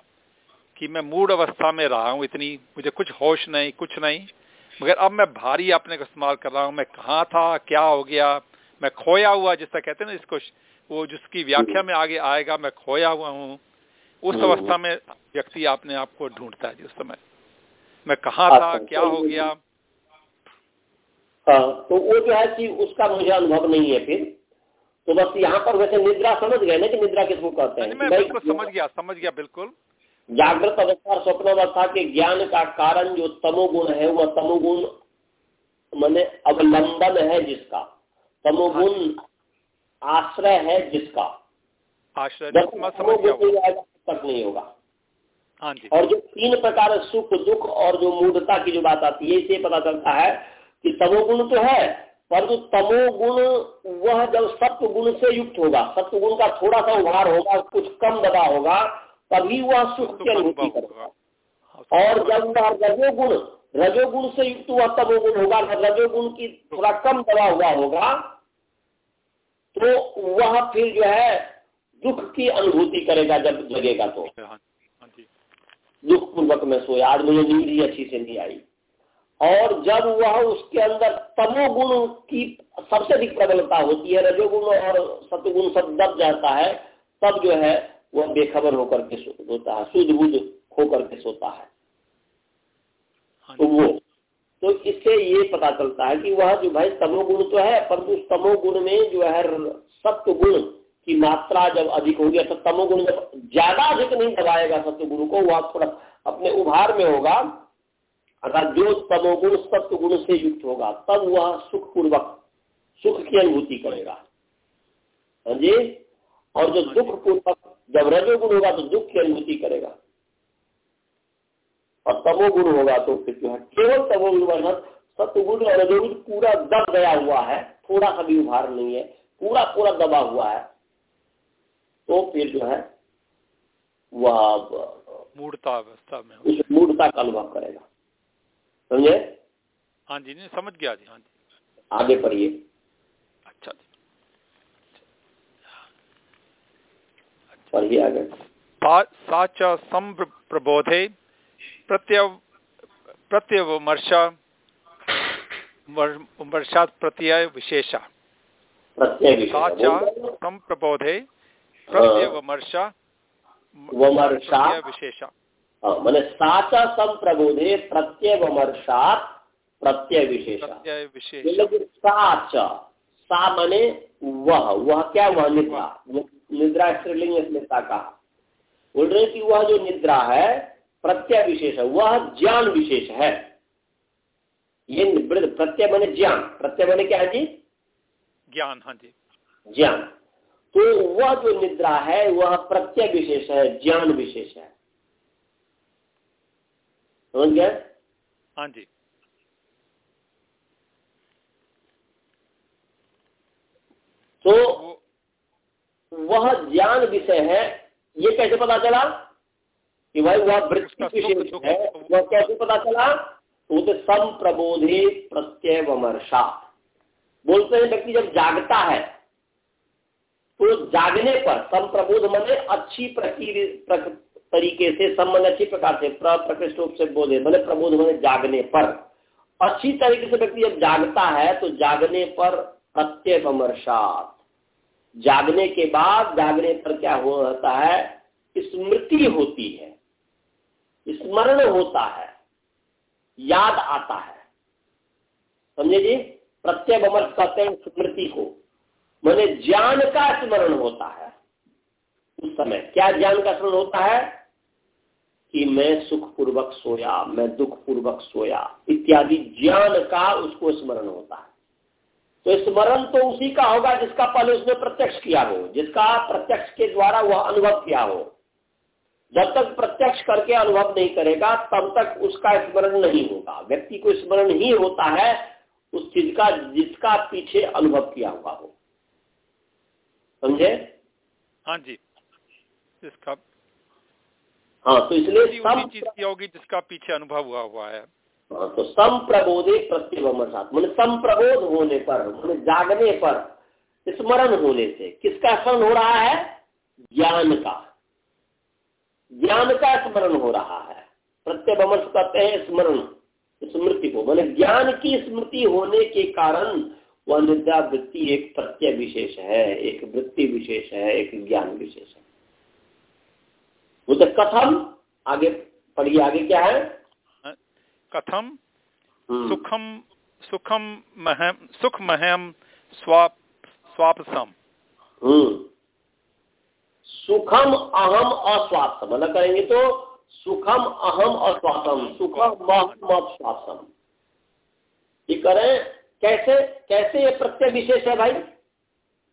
कि मैं मूड अवस्था में रहा हूँ इतनी मुझे कुछ होश नहीं कुछ नहीं मगर अब मैं भारी अपने को इस्तेमाल कर रहा हूँ मैं कहाँ था क्या हो गया मैं खोया हुआ जिसका कहते हैं ना इसको वो जिसकी व्याख्या में आगे आएगा मैं खोया हुआ हूँ उस हम्म। अवस्था में व्यक्ति अपने आप को ढूंढता है जी उस समय मैं कहा था क्या हो गया हाँ तो वो जो है कि उसका मुझे अनुभव नहीं है फिर। तो बस यहाँ पर वैसे निद्रा समझ गए ना कि निद्रा किसको कहते हैं? मैं बिल्कुल समझ गया समझ गया बिल्कुल। जागृत अवस्था और स्वप्न अवस्था के ज्ञान का कारण जो तमोगुण है वह तमोगुण मैंने अवलंबन है जिसका। तमोगुण हाँ। आश्रय है जिसका। आश्रय तक नहीं होगा। हाँ जी। और जो तीन प्रकार सुख दुख और जो मूर्धता की जो बात आती है इसे पता चलता है कि तमोगुण तो है परंतु तमोगुण वह जब सत्व गुण से युक्त होगा सत्व गुण का थोड़ा सा उभार होगा कुछ कम दबा होगा तभी वह सुख की अनुभूति करेगा। और जब वह रजोगुण रजोगुण से युक्त हुआ तमोगुण होगा रजोगुण की थोड़ा कम दबा हुआ होगा तो वह फिर जो है दुख की अनुभूति करेगा जब जगेगा तो। हाँ, हाँ दुख पूर्वक में सोया आज मुझे नींद ही अच्छी से नहीं आई। और जब वह उसके अंदर तमोगुण की सबसे अधिक प्रबलता होती है रजोगुण और सतगुण सब दब जाता है तब जो है वह बेखबर होकर के सोता है शुद्ध बुद्ध होकर के सोता है। हाँ तो वो तो इससे ये पता चलता है कि वह जो भाई तमोगुण तो है परंतु उस तमोगुण में जो है सत्य गुण की मात्रा जब अधिक होगी तो तमोगुण जब ज़्यादा अधिक नहीं दबाएगा सत्य गुरु को वह थोड़ा अपने उभार में होगा अगर जो तमोगुण सत्व गुण से युक्त होगा तब वह सुख पूर्वक सुख की अनुभूति करेगा। हाँ जी? और जो हाँ दुख पूर्वक जब रजोगुण होगा तो दुख की अनुभूति करेगा। और तमोगुण होगा तो फिर जो है केवल तमोगुण सत्वगुण और रजोगुण पूरा दब गया हुआ है थोड़ा सा भी उभार नहीं है पूरा पूरा दबा हुआ है तो फिर जो है वह मूर्ता अवस्था में मूर्ता का अनुभव करेगा। समझे? हाँ जी नहीं समझ गया जी हाँ जी। आगे पढ़िए। अच्छा जी। पढ़िए आगे। सा च संप्रबोधे प्रत्यय प्रत्यवमर्श वर्षात् प्रत्यय विशेषा। प्रत्यय सा च संप्रबोधे प्रत्यवमर्श वमर्षा। विशेषा। मैंने साचा संप्रबोधे प्रत्यय विशेषा प्रत्यय विशेष साच सा मने वह वह क्या वह निद्रा। निद्रा स्त्रीलिंग इसमें कहा। बोल रहे कि वह जो निद्रा है प्रत्यय विशेष है वह ज्ञान विशेष है। ये प्रत्यय बने ज्ञान। प्रत्यय बने क्या है जी? ज्ञान हाँ जी। ज्ञान। तो वह जो निद्रा है वह प्रत्यय विशेष है ज्ञान विशेष है। समझ हाँ जी। तो वह ज्ञान विषय है ये कैसे पता चला? कि भाई वह वृत्ति विशेष है वह कैसे पता चला? वो तो सम प्रबोधे प्रत्यय वमर्षा बोलते हैं व्यक्ति जब जागता है तो जागने पर सम प्रबोध मैंने अच्छी तरीके से सम अच्छी प्रकार से प्रकृष्ट रूप से बोधे मैंने प्रबोध मैंने जागने पर। अच्छी तरीके से व्यक्ति जब जागता है तो जागने पर प्रत्यय वमर्षात जागने के बाद, जागने पर क्या होता है? स्मृति होती है। स्मरण होता है। याद आता है। समझे जी? प्रत्यय बमर्श कहते हैं स्मृति को। मैंने ज्ञान का स्मरण होता है। उस समय। क्या ज्ञान का स्मरण होता है? कि मैं सुख पूर्वक सोया, मैं दुख पूर्वक सोया, इत्यादि ज्ञान का उसको स्मरण होता है। तो स्मरण तो उसी का होगा जिसका पहले उसने प्रत्यक्ष किया हो, जिसका प्रत्यक्ष के द्वारा वह अनुभव किया हो। जब तक प्रत्यक्ष करके अनुभव नहीं करेगा, तब तक उसका स्मरण नहीं होगा। व्यक्ति को स्मरण ही होता है उस चीज़ का जिसका पीछे अनुभव किया हुआ हो। समझे? हाँ जी। जिसका हाँ तो इसलिए चीज़ की होगी जिसका पीछे अनुभव हुआ हुआ है। हाँ, तो संप्रबोधे प्रत्यवमसात। मैंने संप्रबोध होने पर मैंने जागने पर स्मरण होने से किसका स्मरण हो रहा है? ज्ञान का। ज्ञान का स्मरण हो रहा है। प्रत्यवमर्श कहते हैं स्मरण स्मृति को। मैंने ज्ञान की स्मृति होने के कारण वह निद्रा वृत्ति एक प्रत्यय विशेष है एक वृत्ति विशेष है एक ज्ञान विशेष है। वो तो कथम आगे पढ़िए आगे क्या है? कथम हम्म। सुखम सुखम महम सुख महम स्वाप स्वापसम। हम्म। सुखम अहम अस्वास्थम मतलब करेंगे तो सुखम अहम अस्वास्थम सुखम स्वास्थम ये करें कैसे कैसे ये प्रत्यय विशेष है भाई?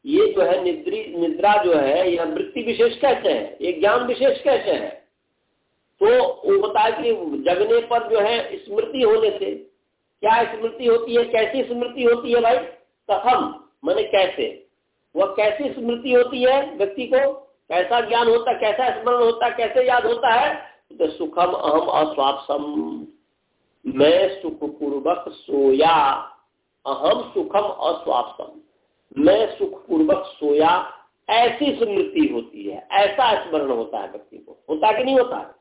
ये जो है निद्री, निद्रा जो है यह वृत्ति विशेष कैसे है? ये ज्ञान विशेष कैसे है? तो वो बताया कि जगने पर जो है स्मृति होने से, क्या स्मृति होती है? कैसी स्मृति होती है भाई? कथम, मैंने कैसे? वह कैसी स्मृति होती है व्यक्ति को? कैसा ज्ञान होता है कैसा स्मरण होता है कैसे याद होता है? तो सुखम अहम अस्वापसम मैं सुखपूर्वक सोया, अहम सुखम अस्वापसम मैं सुखपूर्वक सोया ऐसी स्मृति होती है ऐसा स्मरण होता है व्यक्ति को। होता कि नहीं होता? है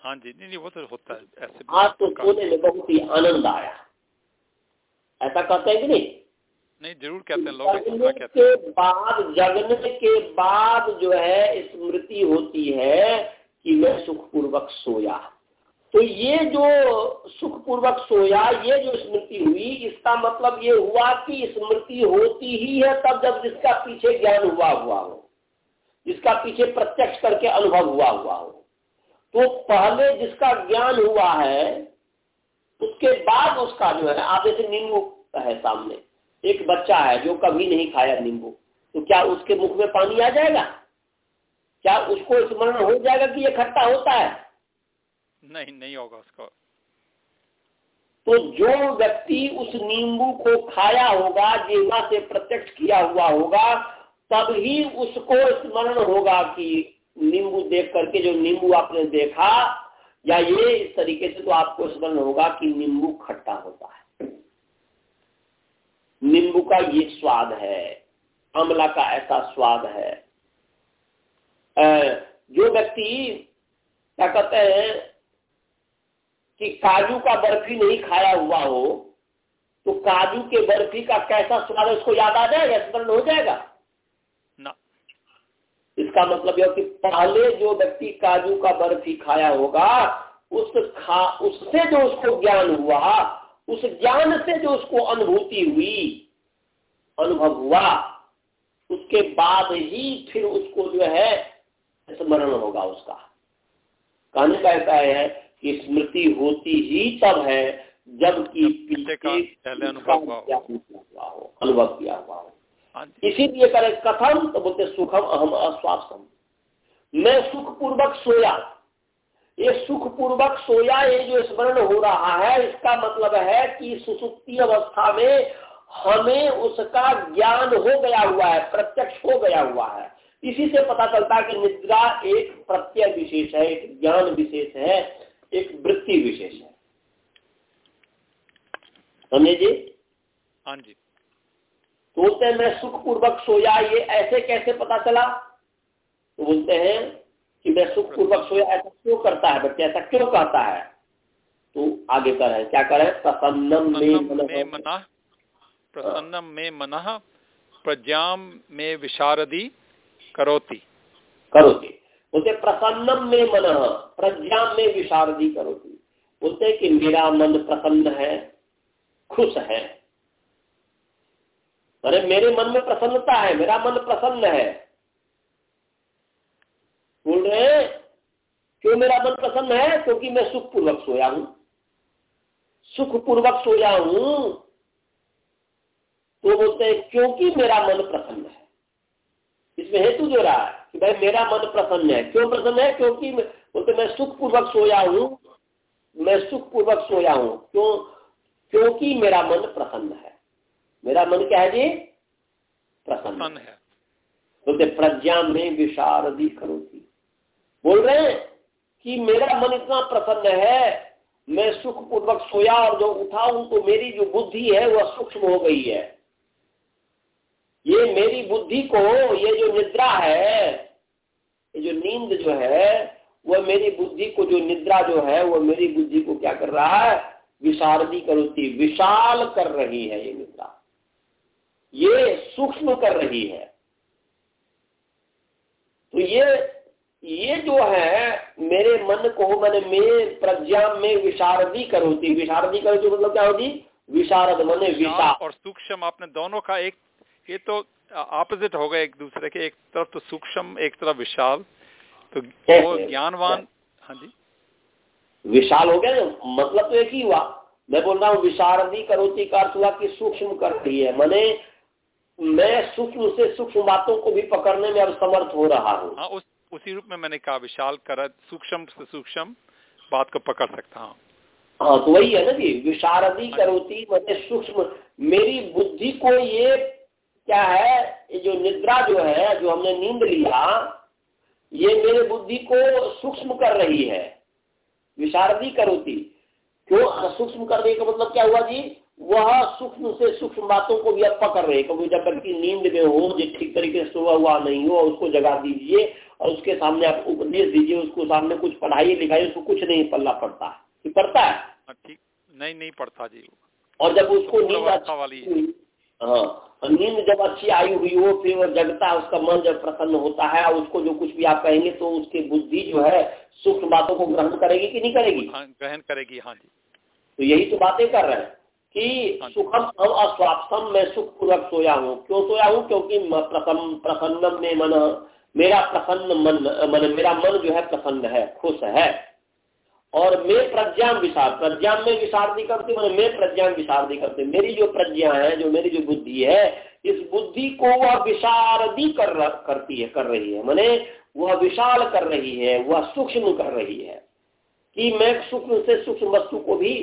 हाँ जी नहीं नहीं वो तो होता है ऐसे आज तो सोने में बहुत ही आनंद आया। ऐसा कहते हैं कि नहीं? नहीं ज़रूर कहते हैं लोग जगने के बाद जगने के बाद जो है स्मृति होती है कि मैं सुखपूर्वक सोया। तो ये जो सुखपूर्वक सोया, ये जो स्मृति हुई, इसका मतलब ये हुआ कि स्मृति होती ही है तब जब जिसका पीछे ज्ञान हुआ हुआ हो, जिसका पीछे प्रत्यक्ष करके अनुभव हुआ हुआ हो। तो पहले जिसका ज्ञान हुआ है, उसके बाद उसका जो है, आप जैसे नींबू है सामने, एक बच्चा है जो कभी नहीं खाया नींबू तो क्या उसके मुख में पानी आ जाएगा? क्या उसको स्मरण हो जाएगा कि ये खट्टा होता है? नहीं नहीं होगा उसको। तो जो व्यक्ति उस नींबू को खाया होगा, जीवा से प्रत्यक्ष किया हुआ होगा तब ही उसको स्मरण होगा कि नींबू देख करके जो नींबू आपने देखा, या ये इस तरीके से तो आपको स्मरण होगा कि नींबू खट्टा होता है। नींबू का ये स्वाद है अमला का ऐसा स्वाद है। जो व्यक्ति क्या कहते हैं कि काजू का बर्फ़ी नहीं खाया हुआ हो तो काजू के बर्फ़ी का कैसा स्वाद उसको याद आ जाएगा? स्मरण हो जाएगा? ना। इसका मतलब यह कि पहले जो व्यक्ति काजू का बर्फ़ी खाया होगा उस खा उससे जो उसको ज्ञान हुआ उस ज्ञान से जो उसको अनुभूति हुई अनुभव हुआ उसके बाद ही फिर उसको जो है स्मरण होगा उसका। कहने का ऐसा है कि स्मृति होती ही तब है जबकि पीछे पहले अनुभव हुआ हो। अनुभव किया हुआ हो। हाँ इसीलिए करें कथम? तो बोलते सुखम अहम अस्वास्थम। मैं सुख पूर्वक सोया। ये सुख पूर्वक सोया ये जो स्मरण हो रहा है इसका मतलब है कि सुसुप्ति अवस्था में हमें उसका ज्ञान हो गया हुआ है प्रत्यक्ष हो गया हुआ है। इसी से पता चलता है कि निद्रा एक प्रत्यय विशेष है एक ज्ञान विशेष है। एक वृत्ति विशेष है। समझे जी? हाँ जी। तो बोलते हैं मैं सुख पूर्वक सोया ये ऐसे कैसे पता चला? तो बोलते हैं कि मैं सुख पूर्वक सोया ऐसा क्यों करता है बच्चे ऐसा क्यों कहता है? तो आगे कर है क्या करे प्रसन्नम में मना प्रसन्नम में मन प्रज्ञा में विशारदी करोती। करोती। बोलते, प्रसन्नम में मन, प्रज्ञा में विशारदी करोती। बोलते कि मेरा मन प्रसन्न है, खुश है। अरे, मेरे मन में प्रसन्नता है, मेरा मन प्रसन्न है। बोल रहे क्यों मेरा मन प्रसन्न है? क्योंकि मैं सुख पूर्वक सोया हूँ। सुख पूर्वक सोया हूँ। तो बोलते हैं, क्योंकि मेरा मन प्रसन्न है। इसमें हेतु दे रहा है कि भाई मेरा मन प्रसन्न है। क्यों प्रसन्न है? क्योंकि बोलते मैं सुख पूर्वक सोया हूँ। मैं सुख पूर्वक सोया हूँ। क्यों? क्योंकि मेरा मन प्रसन्न है। मेरा मन क्या है जी? प्रसन्न है। बोलते प्रज्ञा में विशारदी करोगी बोल रहे हैं कि मेरा मन इतना प्रसन्न है मैं सुख पूर्वक सोया और जो उठा हूँ तो मेरी जो बुद्धि है वह सूक्ष्म हो गई है। ये मेरी बुद्धि को ये जो निद्रा है ये जो नींद जो है वह मेरी बुद्धि को जो निद्रा जो है वह मेरी बुद्धि को क्या कर रहा है? विशारदी करोती विशाल कर रही है ये निद्रा। ये सूक्ष्म कर रही है। तो ये ये जो है मेरे मन को मैंने में प्रज्ञा में विशारदी करोती विशारदी करोती मतलब क्या होती? विशारद मन विशाल। और सूक्ष्म आपने दोनों का एक ये तो ऑपोजिट हो गए एक दूसरे के एक तरफ़ तो सूक्ष्म एक तरफ़ विशाल। तो वो ज्ञानवान हाँ जी। विशाल हो गया मतलब तो एक ही हुआ। मैं बोल रहा हूँ विशारदी करोती का अर्थ हुआ कि सूक्ष्म कर रही है। मैंने मैं सूक्ष्म से सूक्ष्म बातों को भी पकड़ने में अब समर्थ हो रहा हूँ। हाँ उस उसी रूप में मैंने कहा विशाल कर सूक्ष्म से सूक्ष्म बात को पकड़ सकता हूँ। हाँ तो वही है ना जी। विशारदी हाँ करोती मैंने सूक्ष्म। मेरी बुद्धि को ये क्या है? ये जो निद्रा जो है जो हमने नींद लिया ये मेरे बुद्धि को सूक्ष्म कर रही है। विशारदी करोती क्यों? सूक्ष्म कर रही का मतलब क्या हुआ जी? वह सूक्ष्म से सूक्ष्म बातों को भी अब पकड़ रहे क्योंकि जब की नींद में हो जो ठीक तरीके से सुबह हुआ नहीं हो उसको जगा दीजिए और उसके सामने आप उपदेश दीजिए उसको सामने कुछ पढ़ाई लिखाई उसको कुछ नहीं पढ़ना पड़ता। है पढ़ता है? हाँ, ठीक। नहीं नहीं पढ़ता जी और जब उसको नींद अच्छा वाली हाँ। नींद जब अच्छी आई हुई हो फिर वो जगता है उसका मन जब प्रसन्न होता है और उसको जो कुछ भी आप कहेंगे तो उसकी बुद्धि जो है सूक्ष्म बातों को ग्रहण करेगी कि नहीं करेगी? हाँ, ग्रहण करेगी हाँ जी। तो यही तो बातें कर रहे हैं कि हाँ सुखम हम अस्वास्थम मैं सुख पूर्वक सोया हूँ। क्यों सोया हूँ? क्योंकि प्रसन्न में मन मेरा प्रसन्न मन मन मेरा मन जो है प्रसन्न है खुश है। और मैं प्रज्ञा विशार प्रज्ञा में विशारदी करती मैंने मैं प्रज्ञा विशारदी करती। मेरी जो प्रज्ञा है जो मेरी जो बुद्धि है इस बुद्धि को वह विशारदी कर करती है कर रही है। मैंने वह विशाल कर रही है वह सूक्ष्म कर रही है। कि मैं सूक्ष्म से सूक्ष्म वस्तु को भी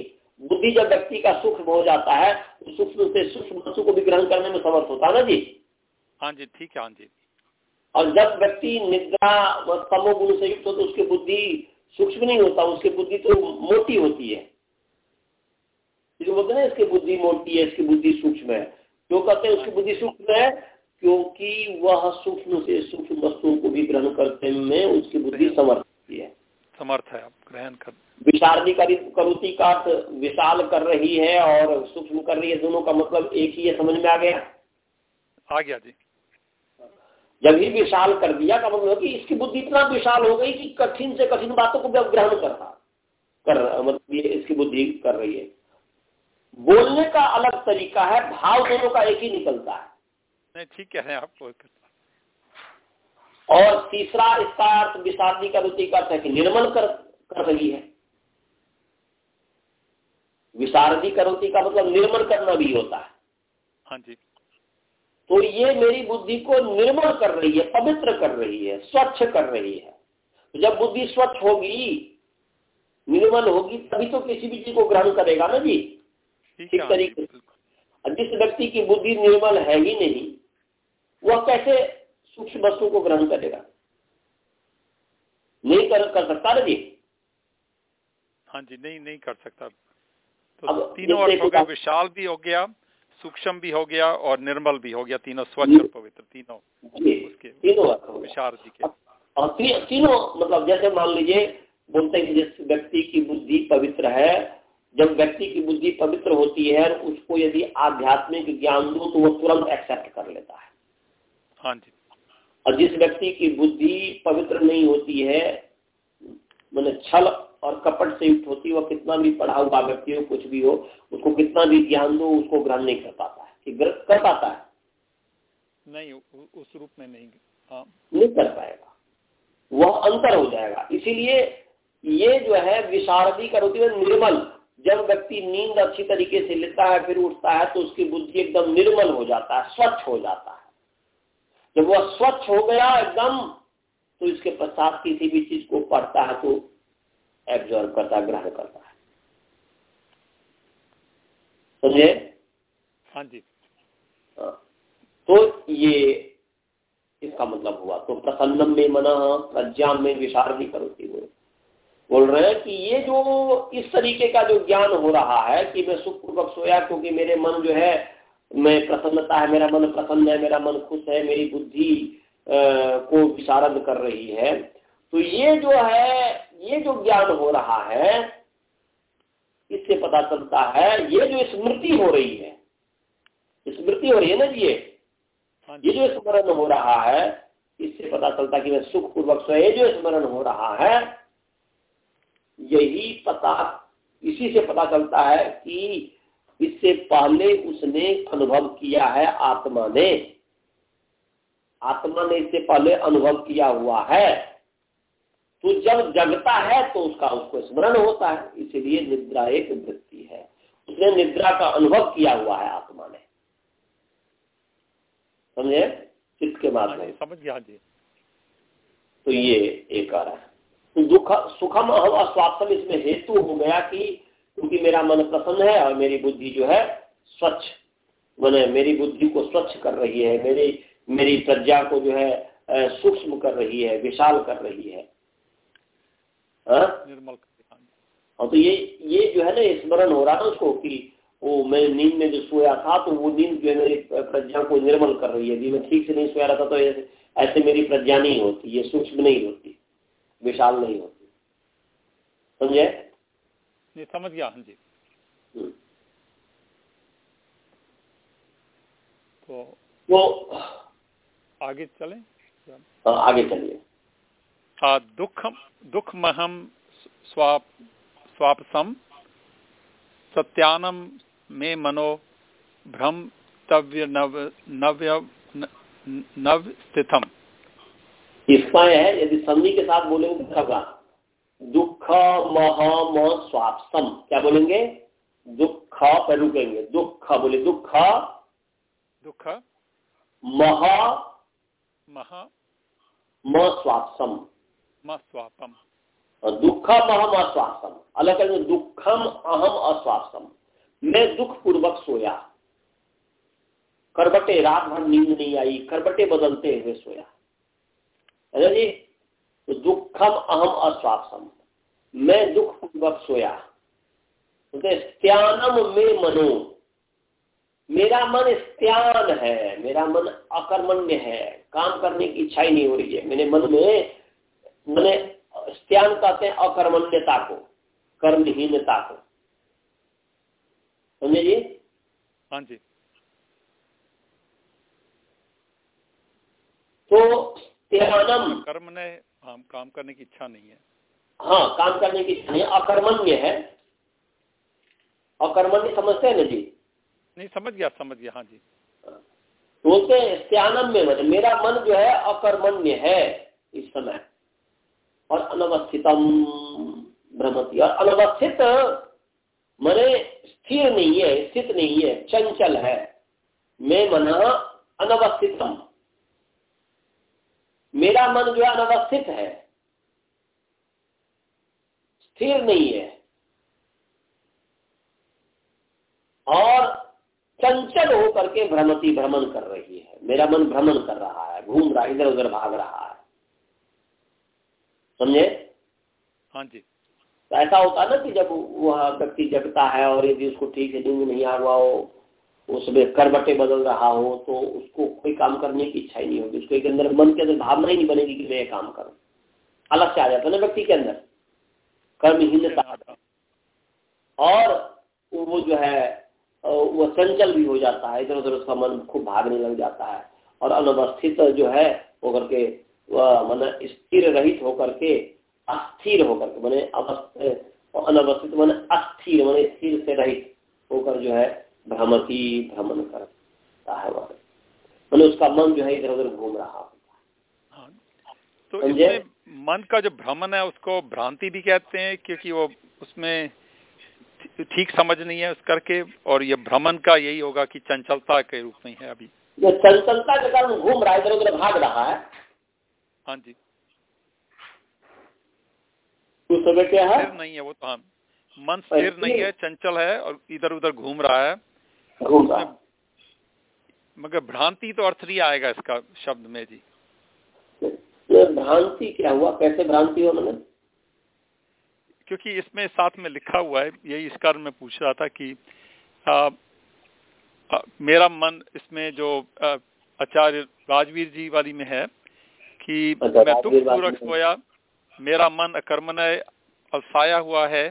बुद्धि जब व्यक्ति का सूक्ष्म हो जाता है तो सूक्ष्म से सूक्ष्म वस्तु को भी ग्रहण करने में समर्थ होता है ना जी? हाँ जी ठीक है हाँ जी। और जब व्यक्ति निद्रा व तमोगुण से युक्त हो तो उसकी बुद्धि सूक्ष्म नहीं होता उसकी बुद्धि तो मोटी होती है। इसको बोलते हैं इसकी बुद्धि मोटी है इसकी बुद्धि सूक्ष्म है। क्यों कहते हैं उसकी बुद्धि सूक्ष्म है? क्योंकि वह सूक्ष्म से सूक्ष्म वस्तुओं को भी ग्रहण करते में उसकी बुद्धि समर्थ होती है। समर्थ है ग्रहण कर विशारदी करुति का विशाल कर रही है और सूक्ष्म कर रही है दोनों का मतलब एक ही है समझ में आ गया? आ गया जी। जब ही विशाल कर दिया का मतलब कि इसकी बुद्धि इतना विशाल हो गई कि कठिन से कठिन बातों को भी ग्रहण कर रहा कर मतलब ये इसकी बुद्धि कर रही है। बोलने का अलग तरीका है भाव दोनों का एक ही निकलता है। नहीं ठीक कह रहे हैं आप और तीसरा इसका अर्थ विशारदी का रुचि का अर्थ है कि निर्मल कर कर रही है। विशारदी करोती का मतलब निर्मल करना भी होता है। हाँ जी। तो ये मेरी बुद्धि को निर्मल कर रही है पवित्र कर रही है स्वच्छ कर रही है। तो जब बुद्धि स्वच्छ होगी निर्मल होगी तभी तो किसी भी चीज़ को ग्रहण करेगा ना जी। ठीक तरीके से। जिस व्यक्ति की बुद्धि निर्मल है ही नहीं वह कैसे सूक्ष्म वस्तु को ग्रहण करेगा? नहीं कर, कर सकता ना जी? हाँ जी नहीं नहीं कर सकता। तो तीनों अर्थ हो गया विशाल भी हो गया सूक्ष्म भी हो गया और निर्मल भी हो गया तीनों स्वच्छ और पवित्र तीनों उसके तीनों विशाल जी के। और तीनों मतलब जैसे मान लीजिए बोलते हैं जिस व्यक्ति की बुद्धि पवित्र है जब व्यक्ति की बुद्धि पवित्र होती है उसको यदि आध्यात्मिक ज्ञान दो तो वो तुरंत एक्सेप्ट कर लेता है। हाँ जी। और जिस व्यक्ति की बुद्धि पवित्र नहीं होती है मैंने छल और कपट से युक्त होती है वह कितना भी पढ़ा हुआ व्यक्ति हो कुछ भी हो उसको कितना भी ज्ञान दो उसको ग्रहण नहीं कर पाता है। कि कर पाता है। नहीं उस रूप में नहीं। हाँ। नहीं कर पाएगा। वह अंतर हो जाएगा। इसीलिए ये जो है विशारदी का होती है निर्मल। जब व्यक्ति नींद अच्छी तरीके से लेता है फिर उठता है तो उसकी बुद्धि एकदम निर्मल हो जाता है स्वच्छ हो जाता है। जब वह स्वच्छ हो गया एकदम तो इसके पश्चात किसी भी चीज़ को पढ़ता है तो एब्जॉर्व करता ग्रहण करता है। समझे? हाँ जी। हाँ। तो ये इसका मतलब हुआ। तो प्रसन्नम में मना प्रज्ञा में विशारदी करोती हुए। बोल रहे हैं कि ये जो इस तरीके का जो ज्ञान हो रहा है कि मैं सुखपूर्वक सोया क्योंकि मेरे मन जो है मैं प्रसन्नता है मेरा मन प्रसन्न है मेरा मन खुश है मेरी बुद्धि को विशारद कर रही है तो ये जो है ये जो ज्ञान हो रहा है इससे पता चलता है ये जो स्मृति हो रही है स्मृति हो रही है ना जी ये? हाँ ये जो स्मरण हो रहा है इससे पता चलता कि मैं सुख पूर्वक से ये जो स्मरण हो रहा है यही पता इसी से पता चलता है कि इससे पहले उसने अनुभव किया है आत्मा ने। आत्मा ने इससे पहले अनुभव किया हुआ है। तो जब जगता है तो उसका उसको स्मरण होता है इसीलिए निद्रा एक वृत्ति है। उसने निद्रा का अनुभव किया हुआ है आत्मा ने। समझे? चित्त के बाद में। समझ गया जी। तो ये एक आ रहा है। तो दुख सुखम अहम अस्वास्थ्य इसमें हेतु हो गया कि क्योंकि मेरा मन प्रसन्न है और मेरी बुद्धि जो है स्वच्छ मैंने मेरी बुद्धि को स्वच्छ कर रही है मेरी मेरी प्रज्ञा को जो है सूक्ष्म कर रही है विशाल कर रही है हाँ? निर्मल हाँ तो ये ये जो है ना स्मरण हो रहा ना उसको कि वो मैं नींद में जो सोया था तो वो नींद जो है मेरी प्रज्ञा को निर्मल कर रही है। यदि मैं ठीक से नहीं सोया रहा था तो ऐसे ऐसे मेरी प्रज्ञा नहीं होती ये सूक्ष्म नहीं होती विशाल नहीं होती। समझे? नहीं समझ गया हाँ जी। हम्म। तो वो आगे चले? हाँ आगे चलिए। दुख दुखमहम स्वाप स्वापसम सत्यानम में मनो भ्रम तव्य नव नव्य नव स्थितम इसका है यदि संधि के साथ बोलेंगे तो दुख महम स्वापसम। क्या बोलेंगे? दुख पर रुकेंगे। दुख बोले दुख। दुख। मह मह म स्वापसम। स्वापम और दुखम अहम अस्वास्थम अलग अलग दुखम अहम अस्वास्थम मैं दुख पूर्वक सोया। करबटे रात भर नींद नहीं आई, करबटे बदलते हुए सोया। है जी तो दुखम अहम अस्वास्थम मैं दुख पूर्वक सोया स्त्यानम में मनो। मेरा मन स्त्यान है, मेरा मन अकर्मण्य है। काम करने की इच्छा ही नहीं हो रही है। मेरे मन में मैंने स्त्यान कहते हैं अकर्मण्यता को कर्महीनता को। समझे जी? हाँ जी। तो त्यानम कर्म ने हम काम करने की इच्छा नहीं है। हाँ काम करने की इच्छा नहीं अकर्मण्य है। अकर्मण्य समझते हैं ना जी? नहीं समझ गया समझ गया हाँ जी। बोलते हैं स्त्यानम में मतलब मेरा मन जो है अकर्मण्य है इस समय। और अनवस्थितम भ्रमति। और अनवस्थित मने स्थिर नहीं है, स्थित नहीं है, चंचल है। मैं मना अनवस्थितम। मेरा मन जो अनवस्थित है। स्थिर नहीं है। और चंचल होकर के भ्रमति भ्रमण कर रही है। मेरा मन भ्रमण कर रहा है, घूम रहा है इधर उधर भाग रहा है। समझे? हाँ जी। तो ऐसा होता है ना कि जब वह व्यक्ति जगता है और यदि उसको ठीक से नींद नहीं आ हुआ हो उसमें करबटे बदल रहा हो तो उसको कोई काम करने की इच्छा ही नहीं होगी। उसके अंदर मन के अंदर भावना ही नहीं बनेगी कि मैं ये काम करूँ। अलग से आ जाता है ना व्यक्ति के अंदर। कर्महीनता। और वो जो है वो चंचल भी हो जाता है। इधर उधर उसका मन खूब भागने लग जाता है। और अनवस्थित जो है वो करके मन स्थिर रहित होकर के अस्थिर होकर के मैंने अनवस्थित मन अस्थिर मैंने स्थिर से रहित होकर जो है भ्रमती भ्रमण करता है वह। मैंने उसका मन जो है इधर उधर घूम रहा होता है। हाँ। तो इसमें मन का जो भ्रमण है उसको भ्रांति भी कहते हैं क्योंकि वो उसमें ठीक समझ नहीं है उस करके और ये भ्रमण का यही होगा कि चंचलता के रूप में है अभी। जो चंचलता के कारण घूम रहा है इधर उधर भाग रहा है हाँ जी। उस समय क्या है? नहीं है वो तो हाँ। मन स्थिर नहीं है चंचल है और इधर उधर घूम रहा है। घूम रहा मगर भ्रांति तो अर्थ नहीं आएगा इसका शब्द में जी। भ्रांति क्या हुआ? कैसे भ्रांति हो मैंने? क्योंकि इसमें साथ में लिखा हुआ है यही इस कारण में पूछ रहा था कि आ, आ, मेरा मन इसमें जो आचार्य राजवीर जी वाली में है कि मैं दुख पूर्वक सोया मेरा मन अकर्मन अलसाया हुआ है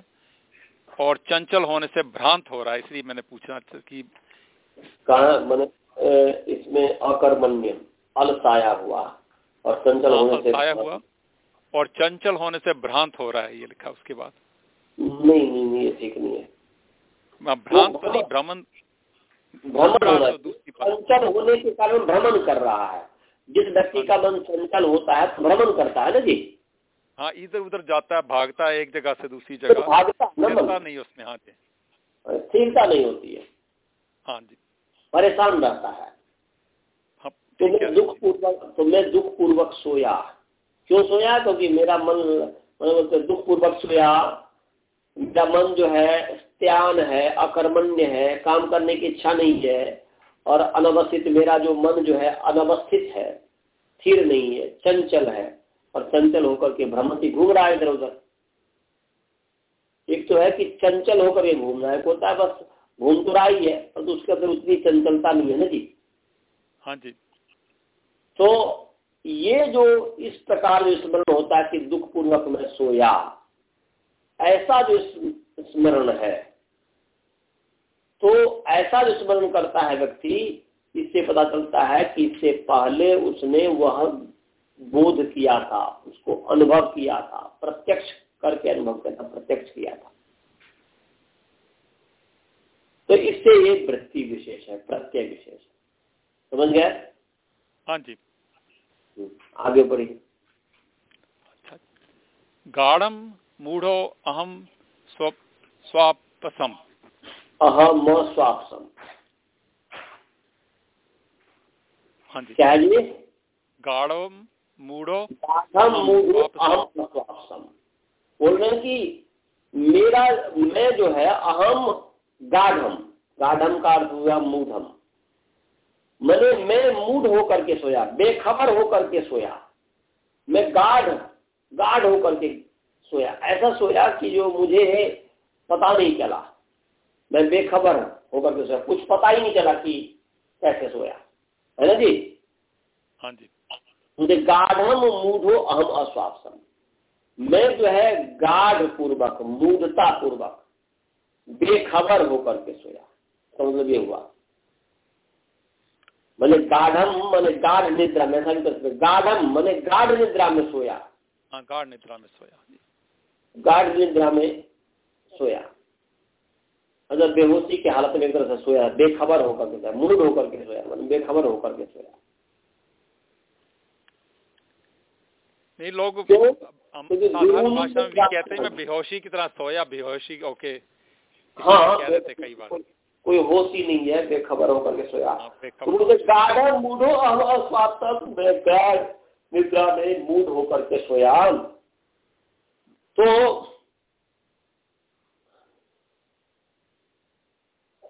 और चंचल होने से भ्रांत हो रहा है इसलिए मैंने पूछना कि कहा मैंने इसमें अकर्मण्य अलसाया हुआ और चंचल हाँ, होने से हुआ और चंचल होने से भ्रांत हो रहा है ये लिखा उसके बाद। नहीं नहीं नहीं ये ठीक नहीं है। भ्रांत तो नहीं भ्रमण भ्रमण चंचल होने के कारण भ्रमण कर रहा है। जिस व्यक्ति का मन चंचल होता है भ्रमण करता है ना जी। हाँ इधर उधर जाता है भागता है एक जगह से दूसरी तो जगह तो भागता नहीं उसमें हाँ जी। स्थिरता नहीं होती है। हाँ जी। परेशान रहता है। हाँ, तो मैं दुख पूर्वक तो मैं दुख पूर्वक सोया। क्यों सोया? क्योंकि मेरा मन बोलते दुख पूर्वक सोया। मेरा मन जो है त्यान है अकर्मण्य है काम करने की इच्छा नहीं है। और अनवस्थित मेरा जो मन जो है अनवस्थित है स्थिर नहीं है चंचल है और चंचल होकर के भ्रमति घूम रहा है इधर उधर। एक तो है कि चंचल होकर ये घूम रहा है होता है बस घूम तो रहा ही है पर तो उसके अंदर उतनी चंचलता नहीं है ना जी। हाँ जी। तो ये जो इस प्रकार जो स्मरण होता है कि दुख पूर्वक में सोया ऐसा जो स्मरण है तो ऐसा जो स्मरण करता है व्यक्ति इससे पता चलता है कि इससे पहले उसने वह बोध किया था उसको अनुभव किया था प्रत्यक्ष करके अनुभव किया था प्रत्यक्ष किया था। तो इससे ये वृत्ति विशेष है प्रत्यय विशेष समझ गया? हाँ जी। आगे बढ़िए। अच्छा। गाढ़म मूढ़ो अहम स्व स्वापसम। अहम स्वापसम। हाँ जी। क्या है गाढ़म मूढ़ो अहम स्वापसम। बोल रहे हैं कि मेरा मैं जो है अहम गाढ़म गाढ़म का अर्थ हुआ मूढ़म। मैंने मैं मूड होकर के सोया बेखबर होकर के सोया। मैं गाढ़ गाढ़ होकर के सोया। ऐसा सोया कि जो मुझे पता नहीं चला। मैं बेखबर होकर के सोया। कुछ पता ही नहीं चला कि कैसे सोया। है ना जी? हाँ जी। मुझे गाढ़म मूढ़ो अहम अस्वापसम मैं जो है गाढ़ पूर्वक मूढ़ता पूर्वक बेखबर होकर के सोया। तो मतलब ये हुआ। मैंने गाढ़म मैंने गाढ़ निद्रा में ऐसा भी गाढ़म मैंने गाढ़ निद्रा में सोया। हाँ गाढ़ निद्रा में सोया। गाढ़ निद्रा में सोया। अगर बेहोशी की हालत में एक तरह से सोया बेखबर होकर के सोया मूड होकर के सोया मतलब बेखबर होकर के सोया नहीं लोग तो, साधारण भाषा में कहते हैं मैं बेहोशी की तरह सोया बेहोशी ओके। हाँ कई बार। कोई होश ही नहीं है बेखबर होकर के सोया। हाँ, तो गाढ़ निद्रा में मूड होकर के सोया। तो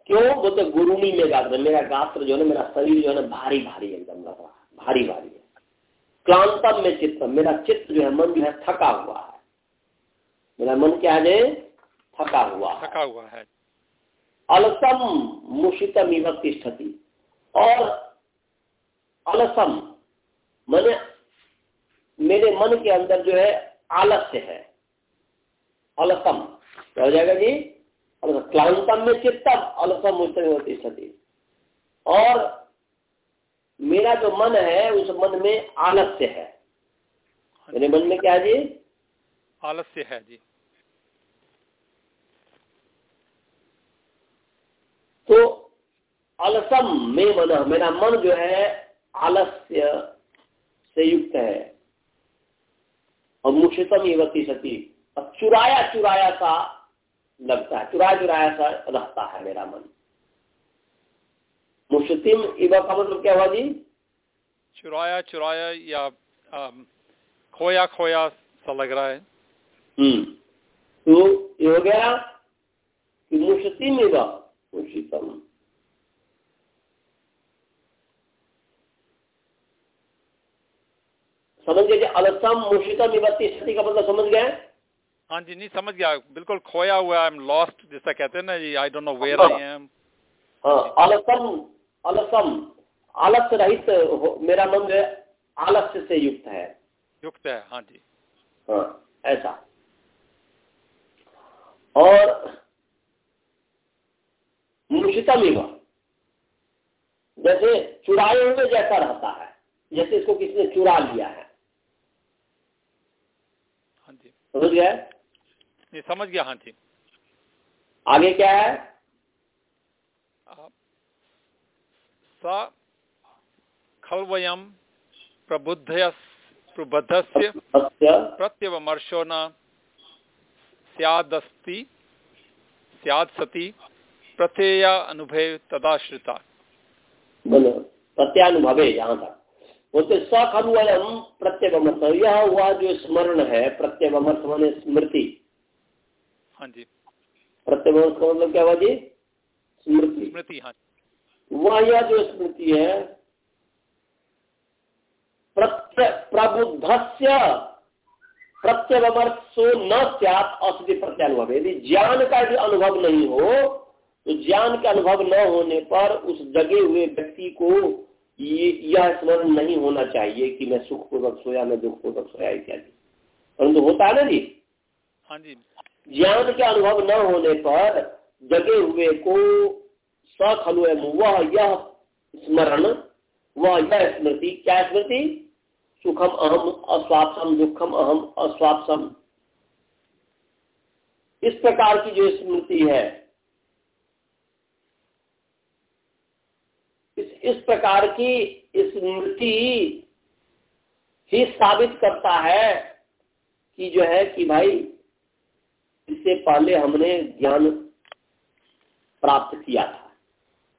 क्यों? बोलते गुरुनी में गात्र मेरा गात्र जो है मेरा शरीर जो है ना भारी भारी एकदम लग रहा है भारी भारी है। क्लांतम में चित्त। मेरा चित्त जो है मन जो है थका हुआ है। मेरा मन क्या है? थका हुआ थका हुआ है। अलसम मुशितम स्थिति और अलसम मैंने मेरे मन के अंदर जो है आलस्य है। अलसम। क्या हो जाएगा जी? क्लांतम में चित्तम अलसम मुशितम सती। और मेरा जो मन है उस मन में आलस्य है। मेरे मन में क्या है जी? आलस्य है जी। तो अलसम में मन मेरा मन जो है आलस्य से युक्त है। और मुशितम युवती सती। और चुराया चुराया सा लगता है। चुराया चुराया सा रहता है मेरा मन। मुशितिम इवा का मतलब क्या हुआ जी? चुराया चुराया या खोया खोया सा लग रहा है। हम्म। तो ये हो गया कि मुशितिम इवा उचितम समझ गए अलसम मुशितम विभक्ति स्थिति का मतलब समझ गए। हाँ जी नहीं समझ गया। बिल्कुल खोया हुआ आई एम लॉस्ट जैसा कहते हैं ना जी I don't know where I am अलसम अलसम आलस्य रहित मेरा मन जो आलस्य से युक्त है। युक्त है हाँ जी। हाँ ऐसा। और मूषितम जैसे चुराए हुए जैसा रहता है जैसे इसको किसी ने चुरा लिया है। हाँ जी। समझ गया? ये समझ गया हाँ जी। आगे क्या है? सा खलवयम प्रबुद्ध प्रबुद्ध से प्रत्यवमर्शो न सैदस्ति सैद सती प्रत्यय अनुभव तदाश्रिता बोलो प्रत्यानुभवे यहाँ तक। बोलते सखलुअयम प्रत्यवमर्थ यह हुआ जो स्मरण है प्रत्यवमर्थ माने स्मृति। हाँ जी। का मतलब क्या हुआ जी? स्मृति। स्मृति हाँ वह यह जो स्मृति है प्रत्य प्रबुद्धस्य प्रत्यवमर्थो न सैत असति प्रत्यानुभव यदि ज्ञान का भी अनुभव नहीं हो तो ज्ञान का अनुभव न होने पर उस जगे हुए व्यक्ति को ये यह स्मरण नहीं होना चाहिए कि मैं सुखपूर्वक सोया मैं दुखपूर्वक सोया इत्यादि। परंतु होता है ना जी? हाँ जी। ज्ञान के अनुभव न होने पर जगे हुए को सखलु वह यह स्मरण, वह यह स्मृति, क्या स्मृति? सुखम अहम अस्वापसम दुखम अहम अस्वापसम इस प्रकार की जो स्मृति है, इस इस प्रकार की स्मृति ही साबित करता है कि जो है कि भाई इससे पहले हमने ज्ञान प्राप्त किया था।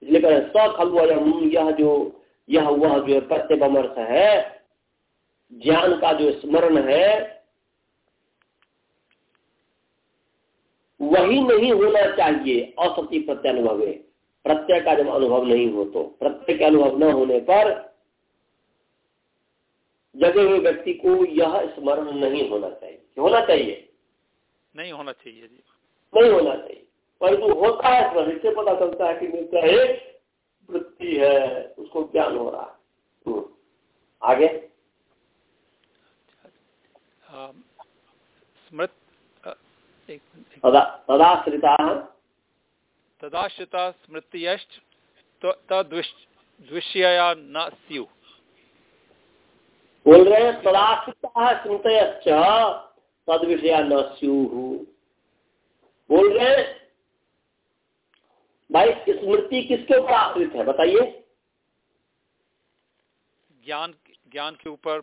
इसलिए कह सखल यह जो, यह वह जो प्रत्यवमर्श है, ज्ञान का जो स्मरण है, वही नहीं होना चाहिए, असती प्रत्यानुभव प्रत्यय का जब अनुभव नहीं हो तो प्रत्यय के अनुभव न होने पर जगे हुए व्यक्ति को यह स्मरण नहीं होना चाहिए। होना चाहिए। नहीं होना चाहिए जी। नहीं होना चाहिए। परंतु होता है स्मरण इससे पता चलता है कि मित्र एक वृत्ति है उसको ज्ञान हो रहा है। हम्म। आगे? स्मृत तदाश्रिता? तदाश्रिता स्मृतियश्च न स्यु। बोल रहे हैं तदाश्रिता स्मृतयश्च। तद विषया न स्यु बोल रहे हैं भाई स्मृति किसके ऊपर आश्रित है बताइए। ज्ञान ज्ञान के ऊपर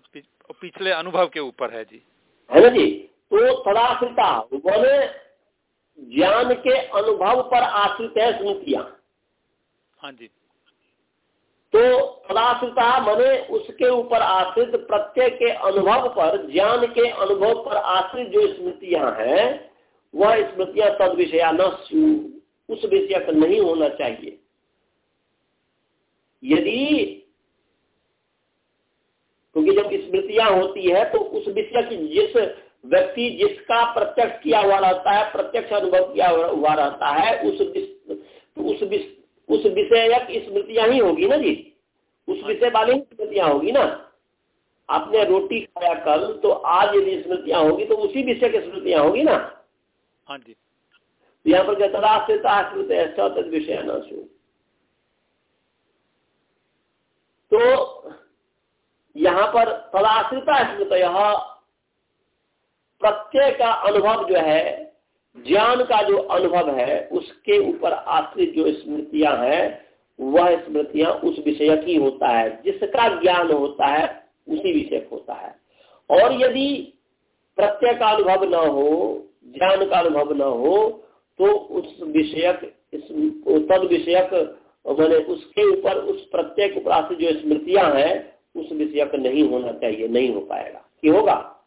पिछले अनुभव के ऊपर है जी। है ना जी? तो तदाश्रिता बोले ज्ञान के अनुभव पर आश्रित है स्मृतियाँ। हाँ जी। तो तदाश्रिता मने उसके ऊपर आश्रित, प्रत्यय के अनुभव पर, ज्ञान के अनुभव पर आश्रित जो स्मृतियाँ हैं, वह स्मृतियाँ तद विषया न उस विषय का नहीं होना चाहिए। यदि, क्योंकि जब स्मृतियाँ होती है तो उस विषय की जिस व्यक्ति जिसका प्रत्यक्ष किया हुआ रहता है, प्रत्यक्ष अनुभव किया हुआ रहता है, उस उस उस विषयक स्मृतियाँ ही होगी ना जी? उस विषय वाली ही स्मृतियाँ होगी ना? आपने रोटी खाया कल तो आज यदि स्मृतियाँ होगी तो उसी विषय की स्मृतियाँ होगी ना? हाँ जी। यहाँ पर तदाश्रिता स्मृत ऐसा तद विषय न तो यहाँ पर तदाश्रिता स्मृत प्रत्यय का अनुभव जो है ज्ञान का जो अनुभव है, उसके ऊपर आश्रित जो स्मृतियाँ हैं, वह स्मृतियाँ उस विषय की होता है। जिसका ज्ञान होता है, उसी विषय होता है। और यदि प्रत्यय का अनुभव न हो, ज्ञान का अनुभव न हो तो उस विषयक तद विषयक, मैंने उसके ऊपर, उस प्रत्येक ऊपर जो स्मृतियाँ हैं, उस विषयक नहीं होना चाहिए, नहीं हो पाएगा। कि होगा?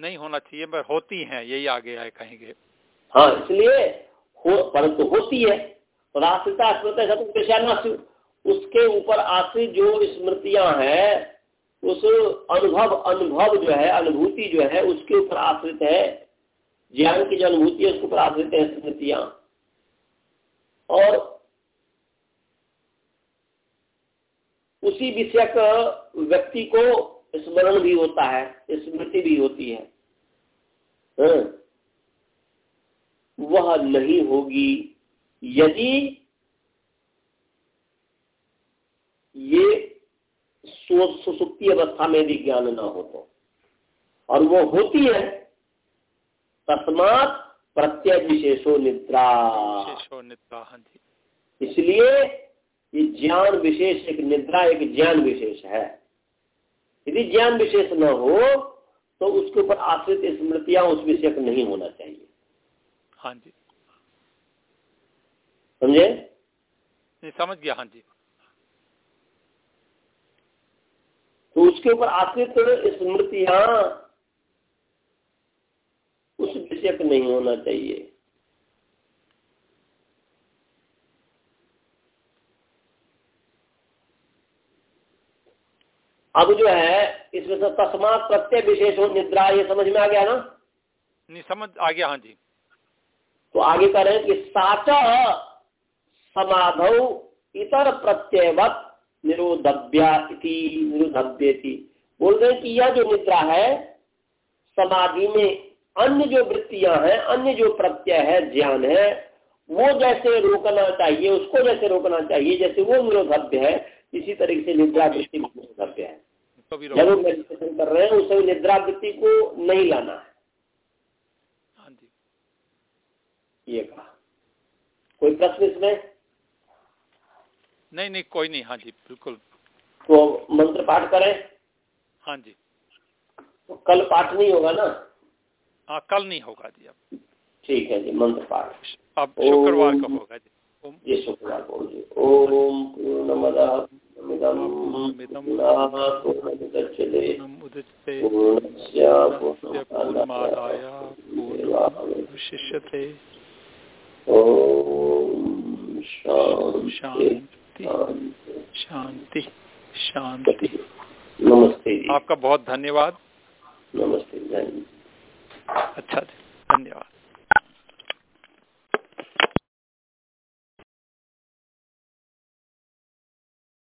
नहीं होना चाहिए, पर होती हैं, यही आगे आए कहेंगे। हाँ इसलिए हो, परंतु होती है। राष्ट्रता स्मृत है उसके ऊपर आश्रित जो स्मृतियाँ हैं, उस अनुभव अनुभव जो है, अनुभूति जो है, उसके ऊपर आश्रित है। ज्ञान की जो अनुभूति है, उसके ऊपर होते है स्मृतियाँ। और उसी विषय व्यक्ति को स्मरण भी होता है, स्मृति भी होती है। हाँ। वह नहीं होगी। यदि ये सुसुप्ति अवस्था में भी ज्ञान ना हो तो। और वो होती है तस्मात प्रत्यय विशेषो निद्रा। विशेषो निद्रा हाँ इसलिए ये ज्ञान विशेष एक निद्रा एक ज्ञान विशेष है। यदि ज्ञान विशेष न हो तो उसके ऊपर आश्रित स्मृतियाँ उस विषय नहीं होना चाहिए। हाँ जी। समझे? नहीं समझ गया हाँ जी। तो उसके ऊपर आश्रित स्मृतियाँ उस विषयक नहीं होना चाहिए। अब जो है इसमें से तस्मात प्रत्यय विशेष हो निद्रा ये समझ में आ गया ना? नहीं समझ आ गया हाँ जी। तो आगे कह रहे हैं कि साचा समाधौ इतर प्रत्ययवत निरोधव्या निरोधव्य बोल रहे हैं कि यह जो निद्रा है समाधि में अन्य जो वृत्तियाँ हैं अन्य जो प्रत्यय है ज्ञान है वो जैसे रोकना चाहिए उसको जैसे रोकना चाहिए जैसे वो निरोधव्य है इसी तरीके से निद्रा वृत्ति निरोधव्य है। जब वो मेडिटेशन कर रहे हैं उसे निद्रा वृत्ति को नहीं लाना हाँ जी ये कहा। कोई प्रश्न इसमें? नहीं नहीं कोई नहीं हाँ जी बिल्कुल। तो मंत्र पाठ करें। हाँ जी। तो कल पाठ नहीं होगा ना? हाँ कल नहीं होगा जी अब। ठीक है जी मंत्र पाठ। अब शुक्रवार को होगा जी। ये शुक्रवार को ओम पूर्णमद पूर्णमुदच्यते पूर्णमादाय ओम शांति। शांति। शांति। नमस्ते आपका बहुत धन्यवाद। नमस्ते अच्छा धन्यवाद।